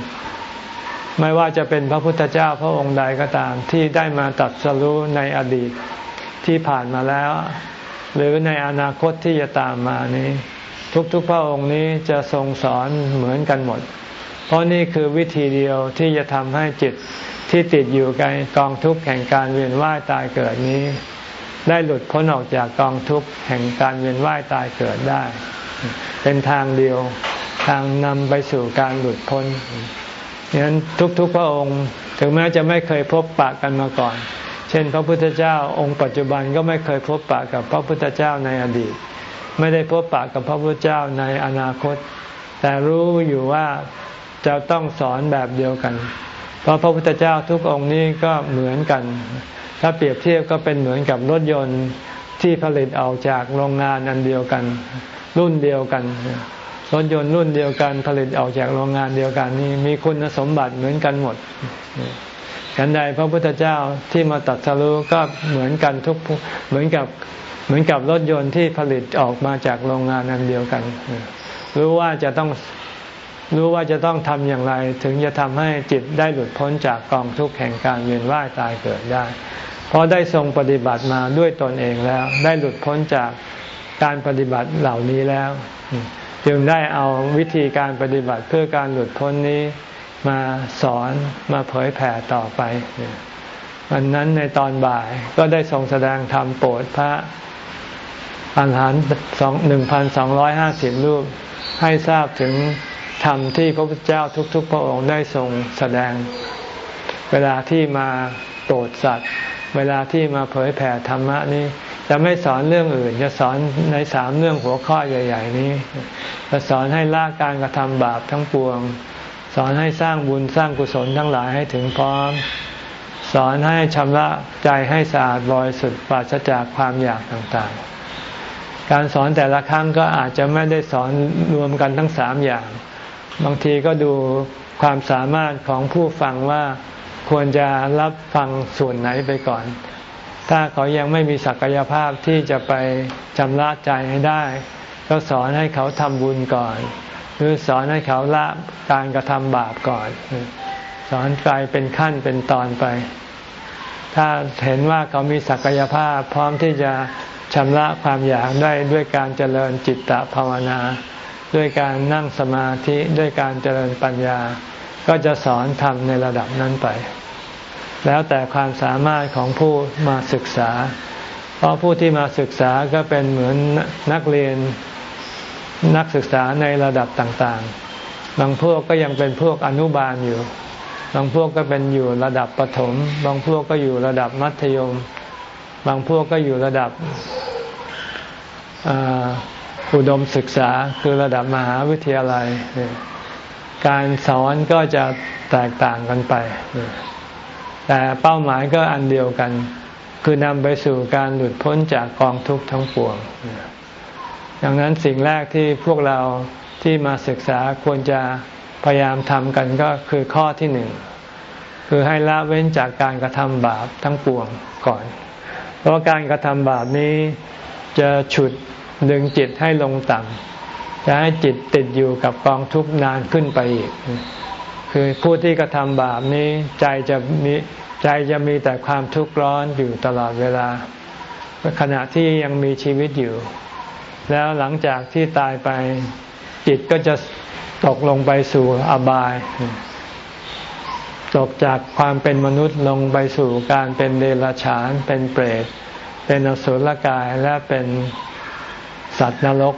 Speaker 1: ไม่ว่าจะเป็นพระพุทธเจ้าพระองค์ใดก็ตามที่ได้มาตัดสรู้ในอดีตที่ผ่านมาแล้ว หรือในอนาคตที่จะตามมานี้ ทุกๆพระองค์นี้จะทรงสอนเหมือนกันหมด เพราะนี่คือวิธีเดียวที่จะทำให้จิตที่ติดอยู่ในกองทุกข์แห่งการเวียนว่ายตายเกิดนี้ ได้หลุดพ้นออกจากกองทุกข์แห่งการเวียนว่ายตายเกิดได้ เป็นทางเดียวทางนำไปสู่การหลุดพ้นดังนั้นทุกๆพระองค์ ถึงแม้จะไม่เคยพบปะกันมาก่อน เช่น พระพุทธเจ้าองค์ปัจจุบันก็ไม่เคยพบปะกับพระพุทธเจ้าในอดีต ไม่ได้พบปะกับพระพุทธเจ้าในอนาคต แต่รู้อยู่ว่าจะต้องสอนแบบเดียวกัน เพราะพระพุทธเจ้าทุกองค์นี้ก็เหมือนกัน ถ้าเปรียบเทียบก็เป็นเหมือนกับรถยนต์ที่ผลิตออกจากโรงงานอันเดียวกัน รุ่นเดียวกันรถยนต์รุ่นเดียวกันผลิตออกจากโรงงานเดียวกันนี่มีคุณสมบัติเหมือนกันหมด ฉันใดพระพุทธเจ้าที่มาตัดสรู้ก็เหมือนกันทุกเหมือนกับเหมือนกับรถยนต์ที่ผลิตออกมาจากโรงงานนั้นเดียวกัน รู้ว่าจะต้องรู้ว่าจะต้องทำอย่างไร ถึงจะทำให้จิตได้หลุดพ้นจากกองทุกข์แห่งการเวียนว่ายตายเกิดได้ เพราะได้ทรงปฏิบัติมาด้วยตนเองแล้ว ได้หลุดพ้นจากการปฏิบัติเหล่านี้แล้ว จึงได้เอาวิธีการปฏิบัติเพื่อการหลุดพ้นนี้ มาสอนมาเผยแผ่ต่อไปวันนั้นในตอนบ่ายก็ได้ทรงแสดงธรรมโปรดพระอาหารสองหนึ่งพันสองร้อยห้าสิบรูปให้ทราบถึงธรรมที่พระพุทธเจ้าทุก ๆ พระองค์ได้ทรงแสดง เวลาที่มาโปรดสัตว์ เวลาที่มาเผยแผ่ธรรมะนี้จะไม่สอนเรื่องอื่น จะสอนในสามเรื่องหัวข้อใหญ่ ๆ นี้จะสอนให้ละการกระทำบาปทั้งปวง สอนให้สร้างบุญสร้างกุศลทั้งหลายให้ถึงพร้อม สอนให้ชำระใจให้สะอาดบริสุทธิ์ปราศจากความอยากต่างๆ การสอนแต่ละครั้งก็อาจจะไม่ได้สอนรวมกันทั้งสามอย่าง บางทีก็ดูความสามารถของผู้ฟังว่าควรจะรับฟังส่วนไหนไปก่อน ถ้าเขายังไม่มีศักยภาพที่จะไปชำระใจให้ได้ ก็สอนให้เขาทำบุญก่อน หรือสอนให้เขาละการกระทำบาปก่อน สอนกลายเป็นขั้นเป็นตอนไป ถ้าเห็นว่าเขามีศักยภาพ พร้อมที่จะชำระความอยากได้ด้วยการเจริญจิตตภาวนา ด้วยการนั่งสมาธิด้วยการเจริญปัญญา ก็จะสอนทำในระดับนั้นไป แล้วแต่ความสามารถของผู้มาศึกษา เพราะผู้ที่มาศึกษาก็เป็นเหมือนนักเรียน นักศึกษาในระดับต่างๆ บางพวกก็ยังเป็นพวกอนุบาลอยู่ บางพวกก็เป็นอยู่ระดับประถม บางพวกก็อยู่ระดับมัธยม บางพวกก็อยู่ระดับอุดมศึกษาคือระดับมหาวิทยาลัย การสอนก็จะแตกต่างกันไป แต่เป้าหมายก็อันเดียวกัน คือนำไปสู่การหลุดพ้นจากกองทุกข์ทั้งปวง ดังนั้นสิ่งแรกที่พวกเราที่มาศึกษาควรจะพยายามทำกันก็คือข้อที่หนึ่งคือให้ละเว้นจากการกระทำบาปทั้งปวงก่อน เพราะการกระทำบาปนี้จะฉุดดึงจิตให้ลงต่ำจะให้จิตติดอยู่กับกองทุกข์นานขึ้นไปอีก คือผู้ที่กระทำบาปนี้ใจจะมีใจจะมีแต่ความทุกข์ร้อนอยู่ตลอดเวลา ขณะที่ยังมีชีวิตอยู่ แล้วหลังจากที่ตายไปจิตก็จะตกลงไปสู่อบาย ตกจากความเป็นมนุษย์ลงไปสู่การเป็นเดรัจฉาน เป็นเปรต เป็นอสุรกายและเป็นสัตว์นรก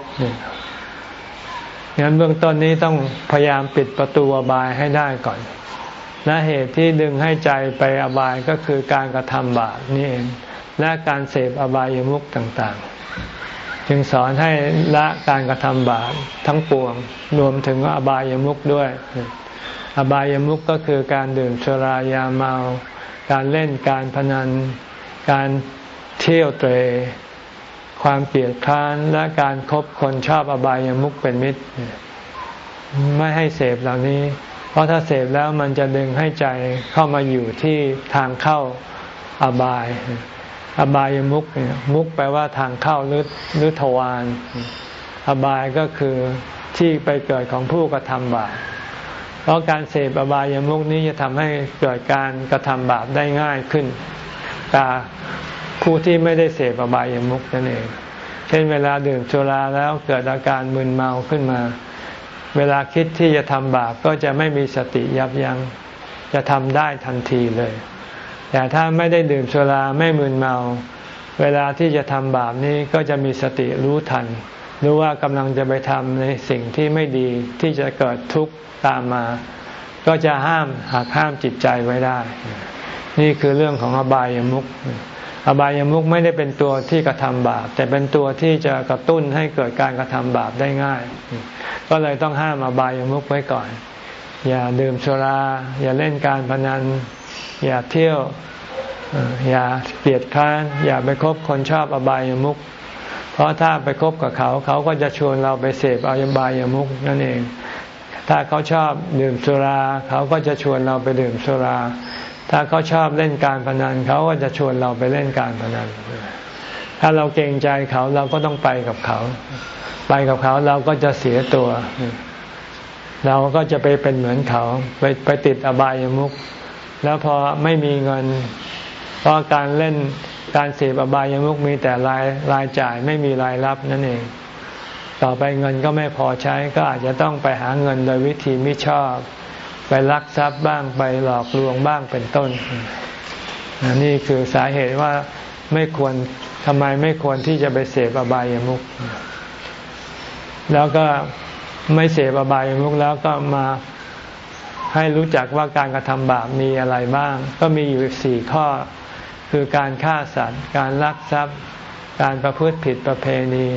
Speaker 1: งั้นเบื้องต้นนี้ต้องพยายามปิดประตูอบายให้ได้ก่อนและเหตุที่ดึงให้ใจไปอบายก็คือการกระทำบาปนี่เองและการเสพอบายามุขต่างๆ จึงสอนให้ละการกระทำบาปทั้งปวง รวมถึงอบายามุขด้วย อบายามุขก็คือการดื่มสุรายาเมา การเล่นการพนัน การเที่ยวเตรความเกลียดค้านและการครบคนชอบอบายามุขเป็นมิตร ไม่ให้เสพเหล่านี้ เพราะถ้าเสพแล้วมันจะดึงให้ใจเข้ามาอยู่ที่ทางเข้าอบาย อบายมุขมุขแปลว่าทางเข้าหรือหรือทวารอบายก็คือที่ไปเกิดของผู้กระทำบาปเพราะการเสพอบายมุขนี้จะทำให้เกิดการกระทำบาปได้ง่ายขึ้นตาผู้ที่ไม่ได้เสพอบายมุขนั่นเอง เช่นเวลาดื่มสุราแล้วเกิดอาการมึนเมาขึ้นมา เวลาคิดที่จะทำบาปก็จะไม่มีสติยับยัง้งจะทำได้ทันทีเลย แต่ถ้าไม่ได้ดื่มสุราไม่มึนเมา เวลาที่จะทำบาปนี้ก็จะมีสติรู้ทัน รู้ว่ากำลังจะไปทำในสิ่งที่ไม่ดีที่จะเกิดทุกข์ตามมา ก็จะห้ามหักห้ามจิตใจไว้ได้ นี่คือเรื่องของอบายามุขอบายามุขไม่ได้เป็นตัวที่กระทำบาป แต่เป็นตัวที่จะกระตุ้นให้เกิดการกระทำบาปได้ง่าย ก็เลยต้องห้ามอบายามุขไว้ก่อน อย่าดื่มสุรา อย่าเล่นการพนัน อย่าเที่ยว อย่าเกลียดค้าน อย่าไปคบคนชอบอบายามุขเพราะถ้าไปคบกับเขา เขาก็จะชวนเราไปเสพอบายามุขนั่นเอง ถ้าเขาชอบดื่มสุรา เขาก็จะชวนเราไปดื่มสุรา ถ้าเขาชอบเล่นการพนัน เขาก็จะชวนเราไปเล่นการพนัน ถ้าเราเกรงใจเขาเราก็ต้องไปกับเขา ไปกับเขาเราก็จะเสียตัวเราก็จะไปเป็นเหมือนเขา ไปไปติดอบายามุข แล้วพอไม่มีเงิน เพราะการเล่นการเสพอบายามุขมีแต่รายรายจ่ายไม่มีรายรับนั่นเอง ต่อไปเงินก็ไม่พอใช้ก็อาจจะต้องไปหาเงินโดยวิธีไม่ชอบ ไปลักทรัพย์บ้างไปหลอกลวงบ้างเป็นต้น นี่คือสาเหตุว่าไม่ควรทำไมไม่ควรที่จะไปเสพอบายามุขแล้วก็ไม่เสพอบายามุขแล้วก็มา ให้รู้จักว่าการกระทำบาปมีอะไรบ้าง ก็มีอยู่สี่ข้อ คือการฆ่าสัตว์ การลักทรัพย์ การประพฤติผิดประเพณี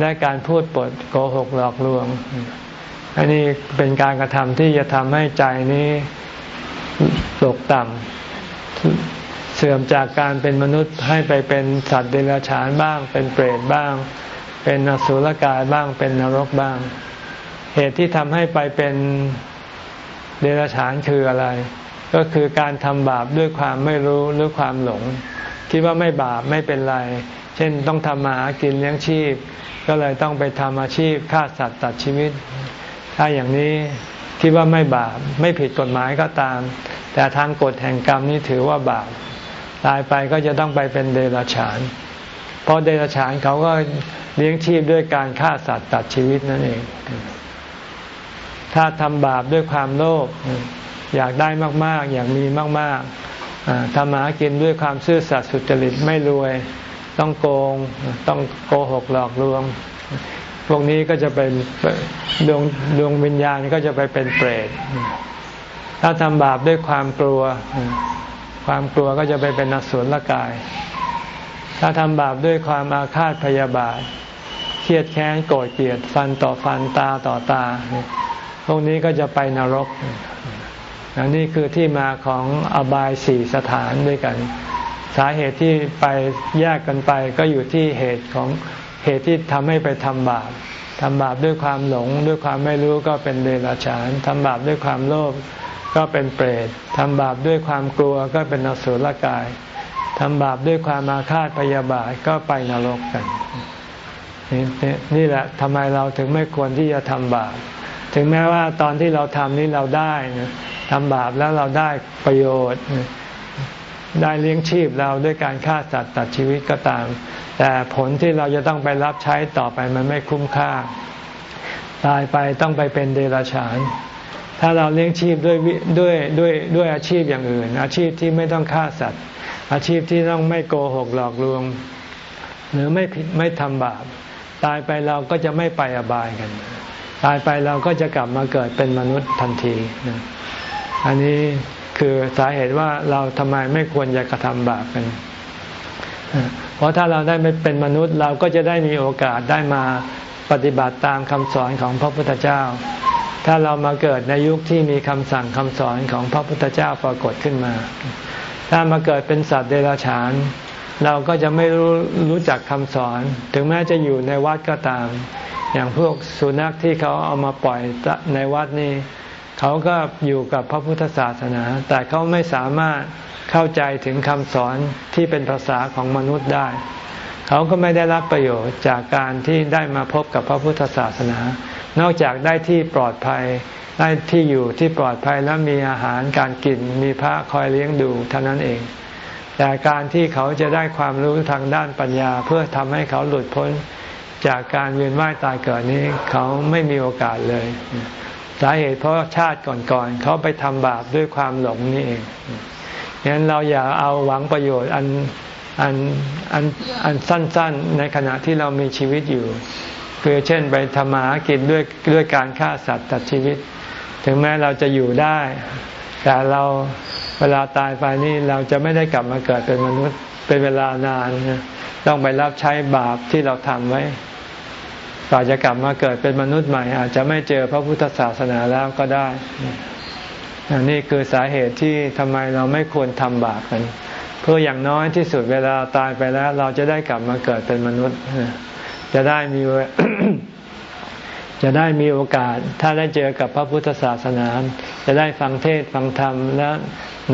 Speaker 1: และการพูดปดโกหกหลอกลวง อันนี้เป็นการกระทำที่จะทำให้ใจนี้ตกต่ำเสื่อมจากการเป็นมนุษย์ให้ไปเป็นสัตว์เดรัจฉานบ้าง เป็นเปรตบ้าง เป็นนสุลกายบ้างเป็นนรกบ้าง เหตุที่ทำให้ไปเป็น เดรัจฉานคืออะไร ก็คือการทำบาปด้วยความไม่รู้หรือความหลง คิดว่าไม่บาปไม่เป็นไร เช่นต้องทำมาหากินเลี้ยงชีพ ก็เลยต้องไปทำอาชีพฆ่าสัตว์ตัดชีวิต ถ้าอย่างนี้คิดว่าไม่บาปไม่ผิดกฎหมายก็ตาม แต่ทางกฎแห่งกรรมนี่ถือว่าบาปตายไปก็จะต้องไปเป็นเดรัจฉาน เพราะเดรัจฉานเขาก็เลี้ยงชีพด้วยการฆ่าสัตว์ตัดชีวิตนั่นเอง ถ้าทำบาปด้วยความโลภอยากได้มาก ๆ อยากมีมากๆทำมากินด้วยความซื่อสัตย์สุจริตไม่รวย ต้องโกงต้องโกหกหลอกลวง พวกนี้ก็จะเป็นดวงดวงวิญญาณก็จะไปเป็นเปรตถ้าทำบาปด้วยความกลัว ความกลัวก็จะไปเป็นนสุลกาย ถ้าทำบาปด้วยความอาฆาตพยาบาท เครียดแค้นโกรธเกลียดฟันต่อฟันตาต่อตา พวกนี้ก็จะไปนรกนนี้คือที่มาของอบายสี่สถานด้วยกัน สาเหตุที่ไปแยกกันไปก็อยู่ที่เหตุของเหตุที่ทำให้ไปทำบาปทำบาปด้วยความหลง ด้วยความไม่รู้ก็เป็นเดรัจฉานทำบาปด้วยความโลภก็เป็นเปรตทำบาปด้วยความกลัวก็เป็นนสุลกายทำบาปด้วยความอาฆาตพยาบาทก็ไปนรกกัน นี่แหละทำไมเราถึงไม่ควรที่จะทำบาป ถึงแม้ว่าตอนที่เราทำนี้เราได้ทำบาปแล้วเราได้ประโยชน์ ได้เลี้ยงชีพเราด้วยการฆ่าสัตว์ตัดชีวิตก็ตาม แต่ผลที่เราจะต้องไปรับใช้ต่อไปมันไม่คุ้มค่า ตายไปต้องไปเป็นเดรัจฉาน ถ้าเราเลี้ยงชีพด้วยด้วยด้วยด้วยอาชีพอย่างอื่น อาชีพที่ไม่ต้องฆ่าสัตว์ อาชีพที่ต้องไม่โกหกหลอกลวง หรือไม่ผิดไม่ทำบาป ตายไปเราก็จะไม่ไปอบายกัน ตายไปเราก็จะกลับมาเกิดเป็นมนุษย์ทันทีนะอันนี้คือสาเหตุว่าเราทำไมไม่ควรจะกระทำบาปกัน เพราะถ้าเราได้ไม่เป็นมนุษย์เราก็จะได้มีโอกาสได้มาปฏิบัติตามคำสอนของพระพุทธเจ้า ถ้าเรามาเกิดในยุคที่มีคำสั่งคำสอนของพระพุทธเจ้าปรากฏขึ้นมา ถ้ามาเกิดเป็นสัตว์เดรัจฉาน เราก็จะไม่รู้รู้จักคำสอน ถึงแม้จะอยู่ในวัดก็ตาม อย่างพวกสุนัขที่เขาเอามาปล่อยในวัดนี่เขาก็อยู่กับพระพุทธศาสนา แต่เขาไม่สามารถเข้าใจถึงคำสอนที่เป็นภาษาของมนุษย์ได้ เขาก็ไม่ได้รับประโยชน์จากการที่ได้มาพบกับพระพุทธศาสนา นอกจากได้ที่ปลอดภัย ได้ที่อยู่ที่ปลอดภัยและมีอาหารการกินมีพระคอยเลี้ยงดูเท่านั้นเองแต่การที่เขาจะได้ความรู้ทางด้านปัญญาเพื่อทำให้เขาหลุดพ้น จากการเวียนว่ายตายเกิดนี้เขาไม่มีโอกาสเลย สาเหตุเพราะชาติก่อนๆเขาไปทำบาปด้วยความหลงนี่เองงั้นเราอย่าเอาหวังประโยชน์อันอันอันอันสั้นๆ ในขณะที่เรามีชีวิตอยู่ คือเช่นไปทำมาหากินด้วยด้วยการฆ่าสัตว์ตัดชีวิต ถึงแม้เราจะอยู่ได้ แต่เราเวลาตายไปนี่เราจะไม่ได้กลับมาเกิดเป็นมนุษย์ เป็นเวลานานต้องไปรับใช้บาปที่เราทำไว้ก่อจะกลับมาเกิดเป็นมนุษย์ใหม่ อาจจะไม่เจอพระพุทธศาสนาแล้วก็ได้นี่คือสาเหตุที่ทำไมเราไม่ควรทำบาปกัน เพื่ออย่างน้อยที่สุดเวลาตายไปแล้ว เราจะได้กลับมาเกิดเป็นมนุษย์ จะได้มีจะได้มีโอกาส ถ้าได้เจอกับพระพุทธศาสนา จะได้ฟังเทศฟังธรรมและ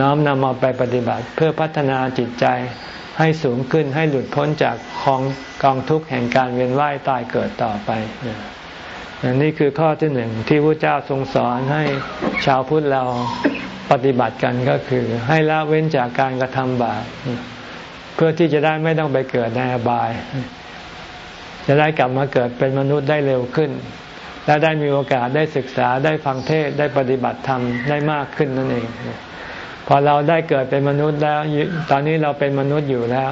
Speaker 1: น้อมนำมาไปปฏิบัติ เพื่อพัฒนาจิตใจ ให้สูงขึ้นให้หลุดพ้นจากกองกองทุกข์แห่งการเวียนว่ายตายเกิดต่อไปนี่คือข้อที่หนึ่งที่พระเจ้าทรงสอนให้ชาวพุทธเราปฏิบัติกันก็คือ ให้ละเว้นจากการกระทำบาปเพื่อที่จะได้ไม่ต้องไปเกิดในอบาย จะได้กลับมาเกิดเป็นมนุษย์ได้เร็วขึ้น และได้มีโอกาสได้ศึกษาได้ฟังเทศได้ปฏิบัติธรรมได้มากขึ้นนั่นเอง พอเราได้เกิดเป็นมนุษย์แล้ว ตอนนี้เราเป็นมนุษย์อยู่แล้ว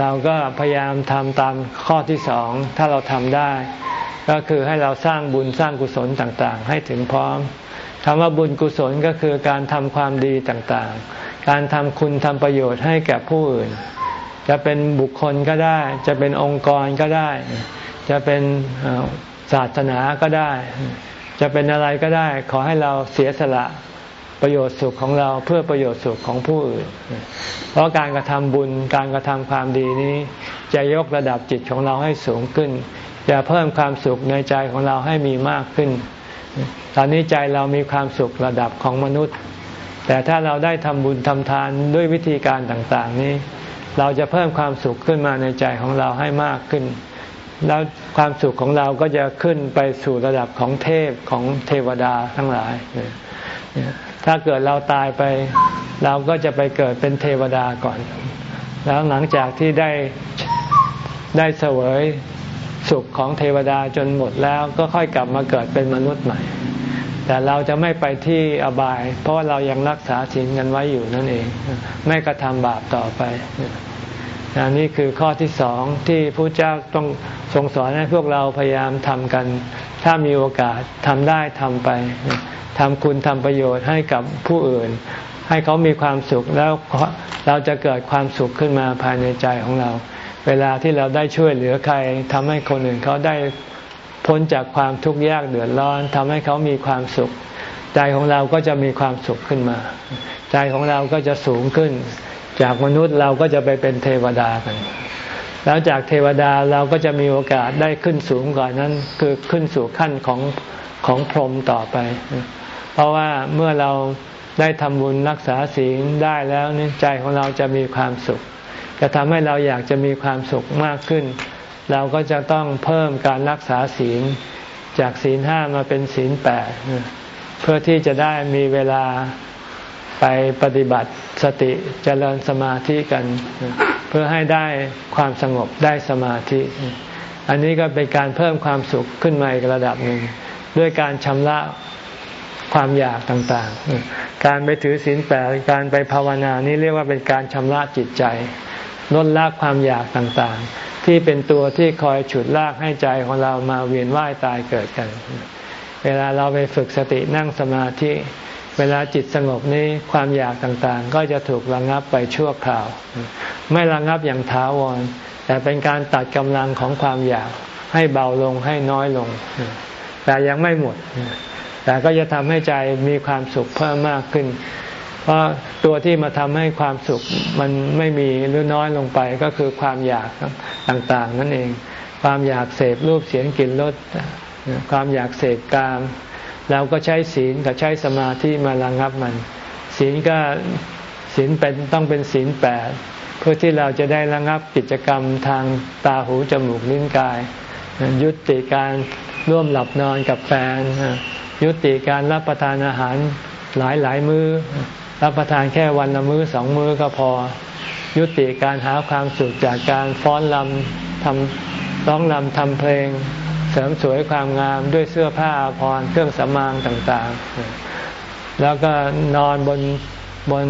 Speaker 1: เราก็พยายามทำตามข้อที่สองถ้าเราทำได้ ก็คือให้เราสร้างบุญสร้างกุศลต่างๆ ให้ถึงพร้อมคำว่าบุญกุศลก็คือการทำความดีต่างๆ การทำคุณทำประโยชน์ให้แก่ผู้อื่น จะเป็นบุคคลก็ได้ จะเป็นองค์กรก็ได้ จะเป็นศาสนาก็ได้ จะเป็นอะไรก็ได้ ขอให้เราเสียสละ ประโยชน์สุขของเราเพื่อประโยชน์สุขของผู้อื่น เพราะการกระทำบุญการกระทำความดีนี้ จะยกระดับจิตของเราให้สูงขึ้น จะเพิ่มความสุขในใจของเราให้มีมากขึ้น ตอนนี้ใจเรามีความสุขระดับของมนุษย์ แต่ถ้าเราได้ทำบุญทำทานด้วยวิธีการต่างๆนี้ เราจะเพิ่มความสุขขึ้นมาในใจของเราให้มากขึ้น แล้วความสุขของเราก็จะขึ้นไปสู่ระดับของเทพของเทวดาทั้งหลาย ถ้าเกิดเราตายไป เราก็จะไปเกิดเป็นเทวดาก่อน แล้วหลังจากที่ได้ได้เสวยสุขของเทวดาจนหมดแล้วก็ค่อยกลับมาเกิดเป็นมนุษย์ใหม่ แต่เราจะไม่ไปที่อบาย เพราะว่าเรายังรักษาศีลกันไว้อยู่นั่นเอง ไม่กระทำบาปต่อไปนนี่คือข้อที่สองที่พระเจ้าต้องทรงสอนให้พวกเราพยายามทำกัน ถ้ามีโอกาสทำได้ทำไป ทำคุณทำประโยชน์ให้กับผู้อื่น ให้เขามีความสุขแล้วเราจะเกิดความสุขขึ้นมาภายในใจของเรา เวลาที่เราได้ช่วยเหลือใครทำให้คนอื่นเขาได้พ้นจากความทุกข์ยากเดือดร้อนทำให้เขามีความสุข ใจของเราก็จะมีความสุขขึ้นมา ใจของเราก็จะสูงขึ้น จากมนุษย์เราก็จะไปเป็นเทวดากัน แล้วจากเทวดาเราก็จะมีโอกาสได้ขึ้นสูงกว่านั้น คือขึ้นสู่ขั้นของของพรหมต่อไป เพราะว่าเมื่อเราได้ทำบุญรักษาศีลได้แล้วนี่ใจของเราจะมีความสุข จะทำให้เราอยากจะมีความสุขมากขึ้น เราก็จะต้องเพิ่มการรักษาศีลจากศีลห้ามาเป็นศีลแปดเพื่อที่จะได้มีเวลาไปปฏิบัติสติเจริญสมาธิกัน เพื่อให้ได้ความสงบได้สมาธิ อันนี้ก็เป็นการเพิ่มความสุขขึ้นมาอีกระดับหนึ่งด้วยการชำระ ความอยากต่างๆ การไปถือศีลแปดการไปภาวนานี่เรียกว่าเป็นการชำระจิตใจ ลดละความอยากต่างๆ ที่เป็นตัวที่คอยฉุดลากให้ใจของเรามาเวียนว่ายตายเกิดกัน เวลาเราไปฝึกสตินั่งสมาธิเวลาจิตสงบนี้ความอยากต่างๆ ก็จะถูกระงงับไปชั่วคราว ไม่ระงงับอย่างท้าวร แต่เป็นการตัดกำลังของความอยากให้เบาลงให้น้อยลง แต่ยังไม่หมด แต่ก็จะทำให้ใจมีความสุขเพิ่มมากขึ้น เพราะตัวที่มาทำให้ความสุขมันไม่มีหรือน้อยลงไปก็คือความอยากต่างๆ นั่นเอง ความอยากเสพรูปเสียงกลิ่นรสความอยากเสพกาม เราก็ใช้ศีลกับใช้สมาธิมาระงับมัน ศีลก็ศีลเป็นต้องเป็นศีลแปดเพื่อที่เราจะได้ระงับกิจกรรมทางตาหูจมูกลิ้นกาย ยุติการร่วมหลับนอนกับแฟน ยุติการรับประทานอาหารหลายหลายมือ้อ รับประทานแค่วันละมื้อสองมื้อก็พอ ยุติการหาความสุขจากการฟ้อนลำทำร้องลำทำเพลง เสริมสวยความงามด้วยเสื้อผ้าอภรเครื่องสำอางต่างๆ แล้วก็นอนบนบน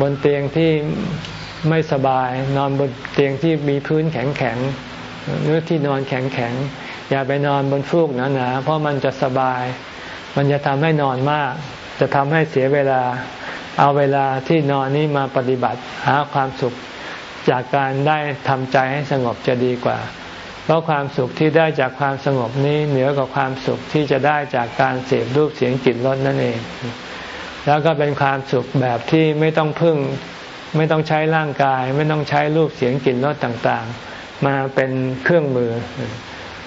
Speaker 1: บนเตียงที่ไม่สบาย นอนบนเตียงที่มีพื้นแข็งๆหรือที่นอนแข็งๆอย่าไปนอนบนฟูกหนาๆเพราะมันจะสบาย มันจะทำให้นอนมาก จะทำให้เสียเวลา เอาเวลาที่นอนนี้มาปฏิบัติหาความสุขจากการได้ทำใจให้สงบจะดีกว่า เพราะความสุขที่ได้จากความสงบนี้เหนือกว่าความสุขที่จะได้จากการเสพรูปเสียงกลิ่นรสนั่นเอง แล้วก็เป็นความสุขแบบที่ไม่ต้องพึ่ง ไม่ต้องใช้ร่างกาย ไม่ต้องใช้รูปเสียงกลิ่นรสต่างๆ มาเป็นเครื่องมือ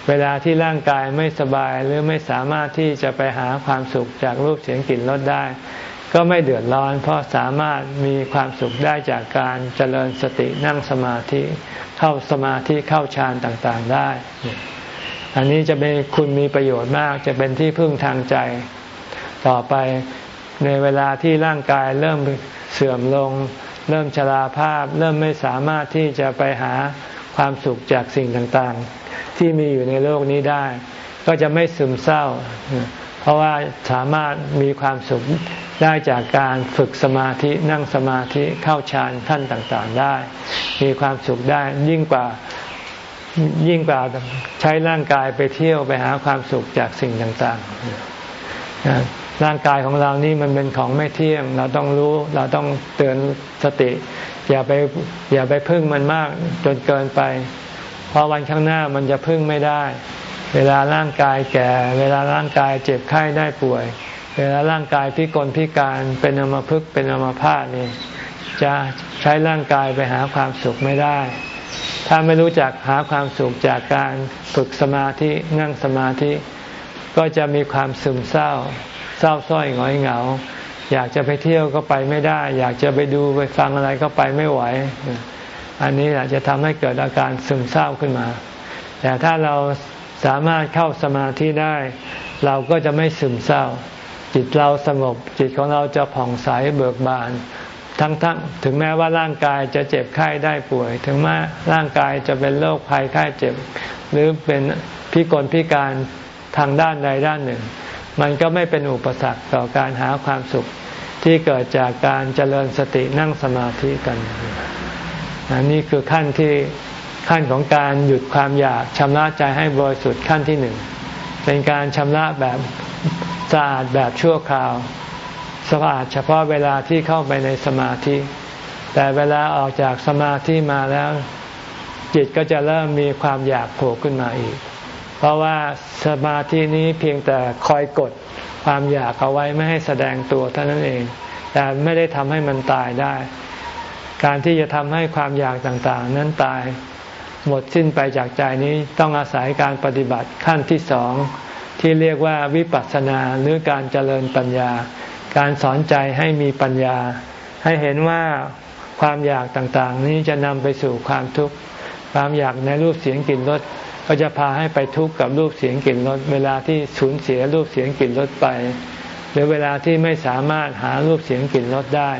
Speaker 1: เวลาที่ร่างกายไม่สบายหรือไม่สามารถที่จะไปหาความสุขจากรูปเสียงกลิ่นรสได้ ก็ไม่เดือดร้อน เพราะสามารถมีความสุขได้จากการเจริญสตินั่งสมาธิเข้าสมาธิเข้าฌานต่างๆได้ อันนี้จะเป็นคุณมีประโยชน์มากจะเป็นที่พึ่งทางใจ ต่อไปในเวลาที่ร่างกายเริ่มเสื่อมลง เริ่มชราภาพ เริ่มไม่สามารถที่จะไปหาความสุขจากสิ่งต่างๆ ที่มีอยู่ในโลกนี้ได้ ก็จะไม่ซึมเศร้า เพราะว่าสามารถมีความสุขได้จากการฝึกสมาธินั่งสมาธิเข้าฌานขั้นต่างๆได้ มีความสุขได้ยิ่งกว่ายิ่งกว่าใช้ร่างกายไปเที่ยวไปหาความสุขจากสิ่งต่างๆ ร่างกายของเรานี่มันเป็นของไม่เที่ยง เราต้องรู้เราต้องเตือนสติ อย่าไปอย่าไปพึ่งมันมากจนเกินไป เพราะวันข้างหน้ามันจะพึ่งไม่ได้ เวลาร่างกายแก่ เวลาร่างกายเจ็บไข้ได้ป่วย เวลาร่างกายพิกลพิการเป็นอมพึกเป็นอมพาตนี่จะใช้ร่างกายไปหาความสุขไม่ได้ ถ้าไม่รู้จักหาความสุขจากการฝึกสมาธินั่งสมาธิ ก็จะมีความซึมเศร้า เศร้าส้อยหงอยเหงา อยากจะไปเที่ยวก็ไปไม่ได้ อยากจะไปดูไปฟังอะไรก็ไปไม่ไหว อันนี้อาจจะทำให้เกิดอาการซึมเศร้าขึ้นมา แต่ถ้าเราสามารถเข้าสมาธิได้ เราก็จะไม่ซึมเศร้า จิตเราสงบ จิตของเราจะผ่องใสเบิกบาน ทั้งทั้งถึงแม้ว่าร่างกายจะเจ็บไข้ได้ป่วย ถึงแม้ร่างกายจะเป็นโรคภัยไข้เจ็บ หรือเป็นพิกลพิการทางด้านใดด้านหนึ่ง มันก็ไม่เป็นอุปสรรคต่อการหาความสุขที่เกิดจากการเจริญสตินั่งสมาธิกัน นนี่คือขั้นที่ขั้นของการหยุดความอยากชำระใจให้บริสุทธิ์ขั้นที่หนึ่งเป็นการชำระแบบสะอาดแบบชั่วคราวสะอาดเฉพาะเวลาที่เข้าไปในสมาธิ แต่เวลาออกจากสมาธิมาแล้ว จิตก็จะเริ่มมีความอยากโผล่ขึ้นมาอีก เพราะว่าสมาธินี้เพียงแต่คอยกดความอยากเอาไว้ไม่ให้แสดงตัวเท่านั้นเอง แต่ไม่ได้ทำให้มันตายได้ การที่จะทำให้ความอยากต่างๆ นั้นตาย หมดสิ้นไปจากใจนี้ต้องอาศัยการปฏิบัติขั้นที่สองที่เรียกว่าวิปัสสนาหรือการเจริญปัญญา การสอนใจให้มีปัญญา ให้เห็นว่าความอยากต่างๆ นี้จะนำไปสู่ความทุกข์ความอยากในรูปเสียงกลิ่นรสก็จะพาให้ไปทุกข์กับรูปเสียงกลิ่นรสเวลาที่สูญเสียรูปเสียงกลิ่นรสไป หรือเวลาที่ไม่สามารถหารูปเสียงกลิ่นรสได้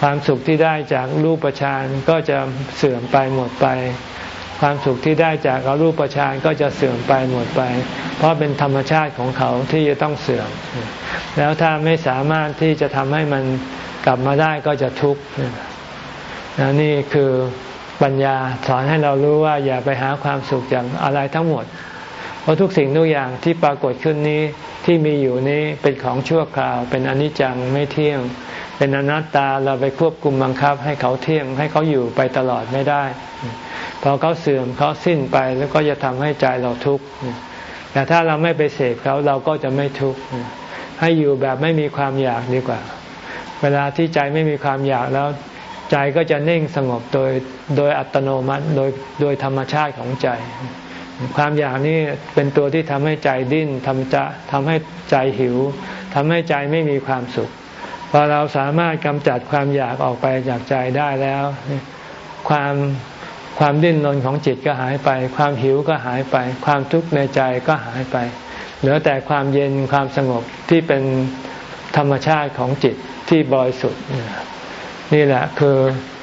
Speaker 1: ความสุขที่ได้จากรูปประชานก็จะเสื่อมไปหมดไป ความสุขที่ได้จากอรูปฌานก็จะเสื่อมไปหมดไป เพราะเป็นธรรมชาติของเขาที่จะต้องเสื่อม แล้วถ้าไม่สามารถที่จะทำให้มันกลับมาได้ก็จะทุกข์นนี่คือปัญญาสอนให้เรารู้ว่าอย่าไปหาความสุขอย่างอะไรทั้งหมด เพราะทุกสิ่งทุกอย่างที่ปรากฏขึ้นนี้ที่มีอยู่นี้เป็นของชั่วคราว เป็นอนิจจังไม่เที่ยง เป็นอนัตตาเราไปควบคุมบังคับให้เขาเที่ยงให้เขาอยู่ไปตลอดไม่ได้ พอเขาเสื่อมเขาสิ้นไปแล้วก็จะทำให้ใจเราทุกข์แต่ถ้าเราไม่ไปเสพเขาเราก็จะไม่ทุกข์ให้อยู่แบบไม่มีความอยากดีกว่า เวลาที่ใจไม่มีความอยากแล้ว ใจก็จะนิ่งสงบโดยโดยอัตโนมัติโดยโดยธรรมชาติของใจ ความอยากนี่เป็นตัวที่ทำให้ใจดิ้นทำจะทำให้ใจหิวทำให้ใจไม่มีความสุข พอเราสามารถกำจัดความอยากออกไปจากใจได้แล้ว ความความดิ้นรนของจิตก็หายไป ความหิวก็หายไป ความทุกข์ในใจก็หายไป เหลือแต่ความเย็นความสงบที่เป็นธรรมชาติของจิตที่บริสุทธิ์นี่แหละคือ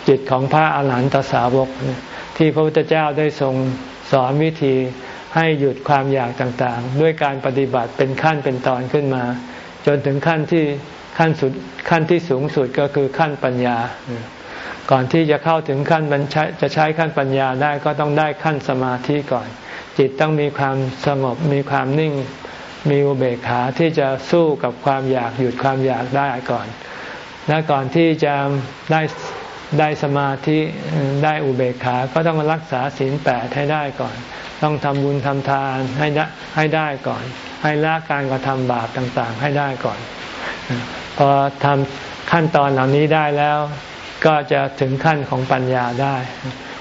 Speaker 1: จิตของพระอาหารหันตสาวก ที่พระพุทธเจ้าได้ทรงสอนวิธีให้หยุดความอยากต่างๆ ด้วยการปฏิบัติเป็นขั้นเป็นตอนขึ้นมา จนถึงขั้นที่ ขั้นสุดขั้นที่สูงสุดก็คือขั้นปัญญา ก่อนที่จะเข้าถึงขั้นจะใช้ขั้นปัญญาได้ก็ต้องได้ขั้นสมาธิก่อน จิตต้องมีความสงบมีความนิ่งมีอุเบกขาที่จะสู้กับความอยากหยุดความอยากได้ก่อน และก่อนที่จะได้ได้สมาธิได้อุเบกขาก็ต้องรักษาศีลแปดให้ได้ก่อน ต้องทำบุญทำทานให้ได้ให้ได้ก่อน ให้ละการกระทำบาปต่างๆ ให้ได้ก่อน พอทำขั้นตอนเหล่านี้ได้แล้ว ก็จะถึงขั้นของปัญญาได้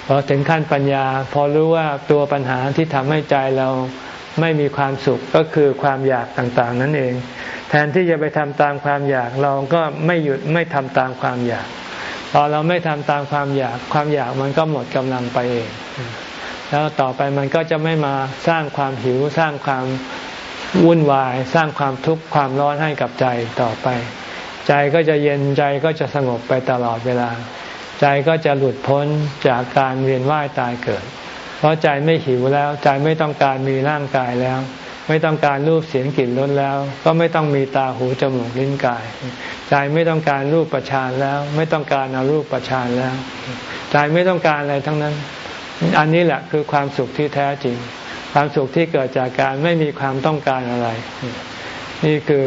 Speaker 1: พอถึงขั้นปัญญา พอรู้ว่าตัวปัญหาที่ทำให้ใจเราไม่มีความสุขก็คือความอยากต่างๆ นั่นเอง แทนที่จะไปทำตามความอยากเราก็ไม่หยุดไม่ทำตามความอยากพอเราไม่ทำตามความอยากความอยากมันก็หมดกำลังไปเอง แล้วต่อไปมันก็จะไม่มาสร้างความหิวสร้างความ วุ่นวายสร้างความทุกข์ความร้อนให้กับใจต่อไป ใจก็จะเย็นใจก็จะสงบไปตลอดเวลา ใจก็จะหลุดพ้นจากการเวียนว่ายตายเกิด เพราะใจไม่หิวแล้ว ใจไม่ต้องการมีร่างกายแล้ว ไม่ต้องการรูปเสียงกลิ่นรสแล้ว ก็ไม่ต้องมีตาหูจมูกลิ้นกาย ใจไม่ต้องการรูปประชานแล้ว ไม่ต้องการอารูปประชานแล้ว ใจไม่ต้องการอะไรทั้งนั้น อันนี้แหละคือความสุขที่แท้จริง ความสุขที่เกิดจากการไม่มีความต้องการอะไร นี่คือ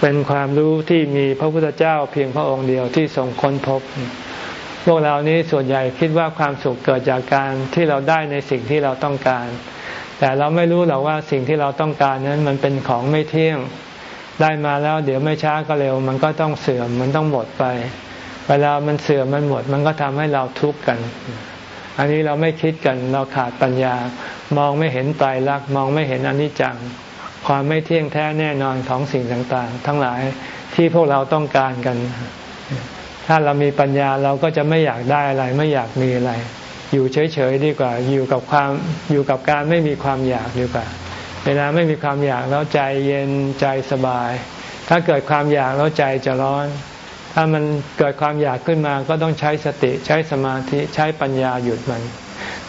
Speaker 1: เป็นความรู้ที่มีพระพุทธเจ้าเพียงพระองค์เดียวที่ทรงค้นพบ พวกเรานี้ส่วนใหญ่คิดว่าความสุขเกิดจากการที่เราได้ในสิ่งที่เราต้องการ แต่เราไม่รู้หรอกว่าสิ่งที่เราต้องการนั้นมันเป็นของไม่เที่ยงได้มาแล้วเดี๋ยวไม่ช้าก็เร็ว มันก็ต้องเสื่อมมันต้องหมดไป เวลามันเสื่อมมันหมด มันก็ทำให้เราทุกข์กัน อันนี้เราไม่คิดกันเราขาดปัญญา มองไม่เห็นไตรลักมองไม่เห็นอนิจจัง ความไม่เที่ยงแท้แน่นอนของสิ่งต่างๆ ทั้งหลายที่พวกเราต้องการกัน ถ้าเรามีปัญญาเราก็จะไม่อยากได้อะไรไม่อยากมีอะไร อยู่เฉยๆดีกว่า อยู่กับความอยู่กับการไม่มีความอยากดีกว่า เวลาไม่มีความอยากแล้วใจเย็นใจสบาย ถ้าเกิดความอยากแล้วใจจะร้อน ถ้ามันเกิดความอยากขึ้นมาก็ต้องใช้สติใช้สมาธิใช้ปัญญาหยุดมัน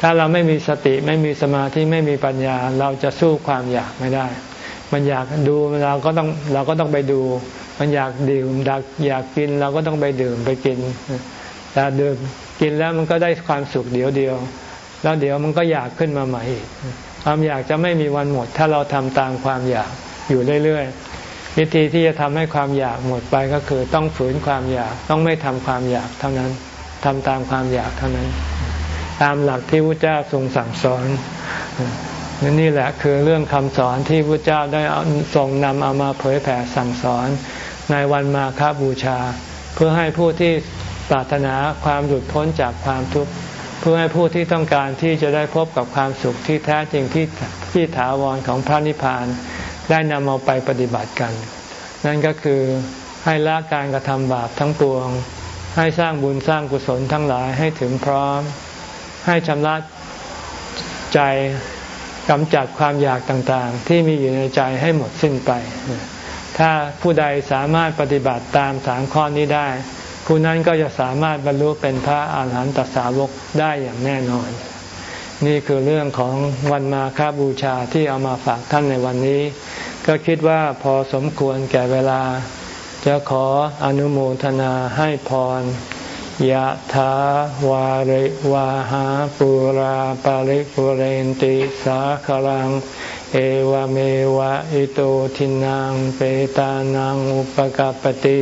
Speaker 1: ถ้าเราไม่มีสติไม่มีสมาธิไม่มีปัญญาเราจะสู้ความอยากไม่ได้ มันอยากดูเราก็ต้องเราก็ต้องไปดู มันอยากดื่มอยากอยากกินเราก็ต้องไปดื่มไปกินแต่ดื่มกินแล้วมันก็ได้ความสุขเดียวเดียว แล้วเดี๋ยวมันก็อยากขึ้นมาใหม่อีกความอยากจะไม่มีวันหมด ถ้าเราทำตามความอยากอยู่เรื่อยๆ วิธีที่จะทำให้ความอยากหมดไปก็คือต้องฝืนความอยากต้องไม่ทำความอยากเท่านั้นทำตามความอยากเท่านั้น ตามหลักที่พระเจ้าทรงสั่งสอนนี่แหละคือเรื่องคำสอนที่พระเจ้าได้ทรงนำเอามาเผยแผ่สั่งสอนในวันมาคบูชา เพื่อให้ผู้ที่ปรารถนาความหลุดพ้นจากความทุกข์เพื่อให้ผู้ที่ต้องการที่จะได้พบกับความสุขที่แท้จริงที่ที่ถาวรของพระนิพพาน ได้นำเอาไปปฏิบัติกัน นั่นก็คือให้ละการกระทำบาปทั้งปวง ให้สร้างบุญสร้างกุศลทั้งหลายให้ถึงพร้อม ให้ชำระใจกำจัดความอยากต่างๆ ที่มีอยู่ในใจให้หมดสิ้นไป ถ้าผู้ใดสามารถปฏิบัติตามสามข้อนี้ได้ ผู้นั้นก็จะสามารถบรรลุเป็นพระอาหารหันตสาวกได้อย่างแน่นอน นี่คือเรื่องของวันมาคาบูชาที่เอามาฝากท่านในวันนี้ ก็คิดว่าพอสมควรแก่เวลา จะขออนุโมทนาให้พรยะถาวาริวาหาปุราปาริปุเรนติสาคลัง เอวเมวะอิโตทินังเปตานังอุปกปติ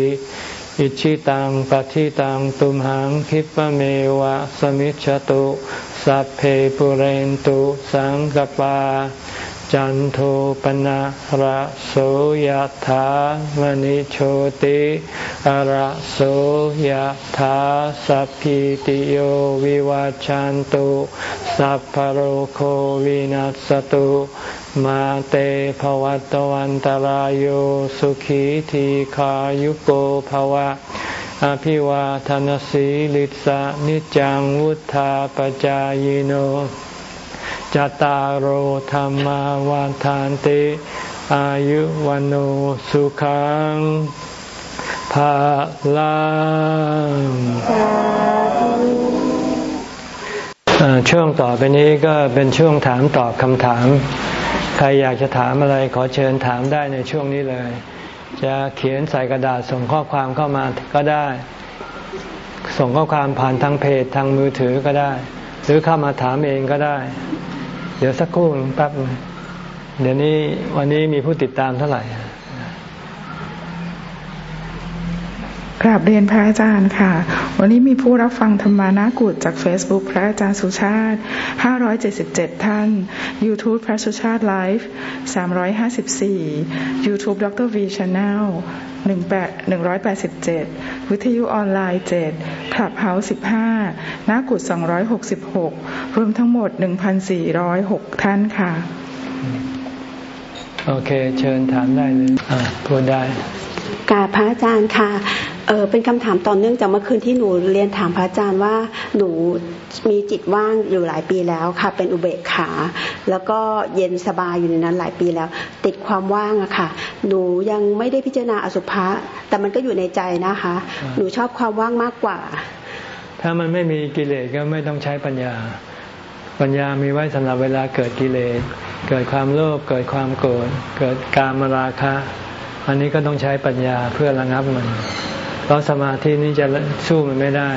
Speaker 1: อิชิตังปฏิตังตุมหังคิปเมวะสมิจฉตุ สัพเพปุเรนตุสังกปา จันโทปนะระโสยธามณิโชติระโสยธาสัพพิติโยวิวาจันตุสัพพโรโควินัสตุ มาเตภวัตวันตารโยสุขีทีขายุโกภวะ อภิวาทนสีลิสะนิจังวุธาปจายโนจตารโหธรรมวาทานติ อายุวันโอสุขังภาลังช่วงต่อไปนี้ก็เป็นช่วงถามตอบคำถาม ใครอยากจะถามอะไรขอเชิญถามได้ในช่วงนี้เลย จะเขียนใส่กระดาษส่งข้อความเข้ามาก็ได้ ส่งข้อความผ่านทางเพจทางมือถือก็ได้ หรือเข้ามาถามเองก็ได้ เดี๋ยวสักครู่แป๊บเดี๋ยวนี้วันนี้มีผู้ติดตามเท่าไหร่
Speaker 2: กราบเรียนพระอาจารย์ค่ะ วันนี้มีผู้รับฟังธรรมานากุฏจาก Facebook พระอาจารย์สุชาติ 577 ท่าน YouTube พระสุชาติไลฟ์354 YouTube ดร V Channel 187 วิทยุออนไลน์ 7คลับเฮาส์15นากุฏ266 รวมทั้งหมด 1,406 ท่านค่ะ
Speaker 1: โอเค เชิญถามได้เลยพูดได้
Speaker 3: กาพระอาจารย์ค่ะเออเป็นคำถามต่อเนื่องจากเมื่อคืนที่หนูเรียนถามพระอาจารย์ว่าหนูมีจิตว่างอยู่หลายปีแล้วค่ะ เป็นอุเบกขา แล้วก็เย็นสบายอยู่ในนั้นหลายปีแล้ว ติดความว่างอะค่ะ หนูยังไม่ได้พิจารณาอสุภะแต่มันก็อยู่ในใจนะคะ หนูชอบความว่างมากกว่า
Speaker 1: ถ้ามันไม่มีกิเลสก็ไม่ต้องใช้ปัญญา ปัญญามีไว้สำหรับเวลาเกิดกิเลสเกิดความโลภเกิดความโกรธเกิดกามราคะ อันนี้ก็ต้องใช้ปัญญาเพื่อระงับมัน เพราะสมาธินี้จะสู้มันไม่ได้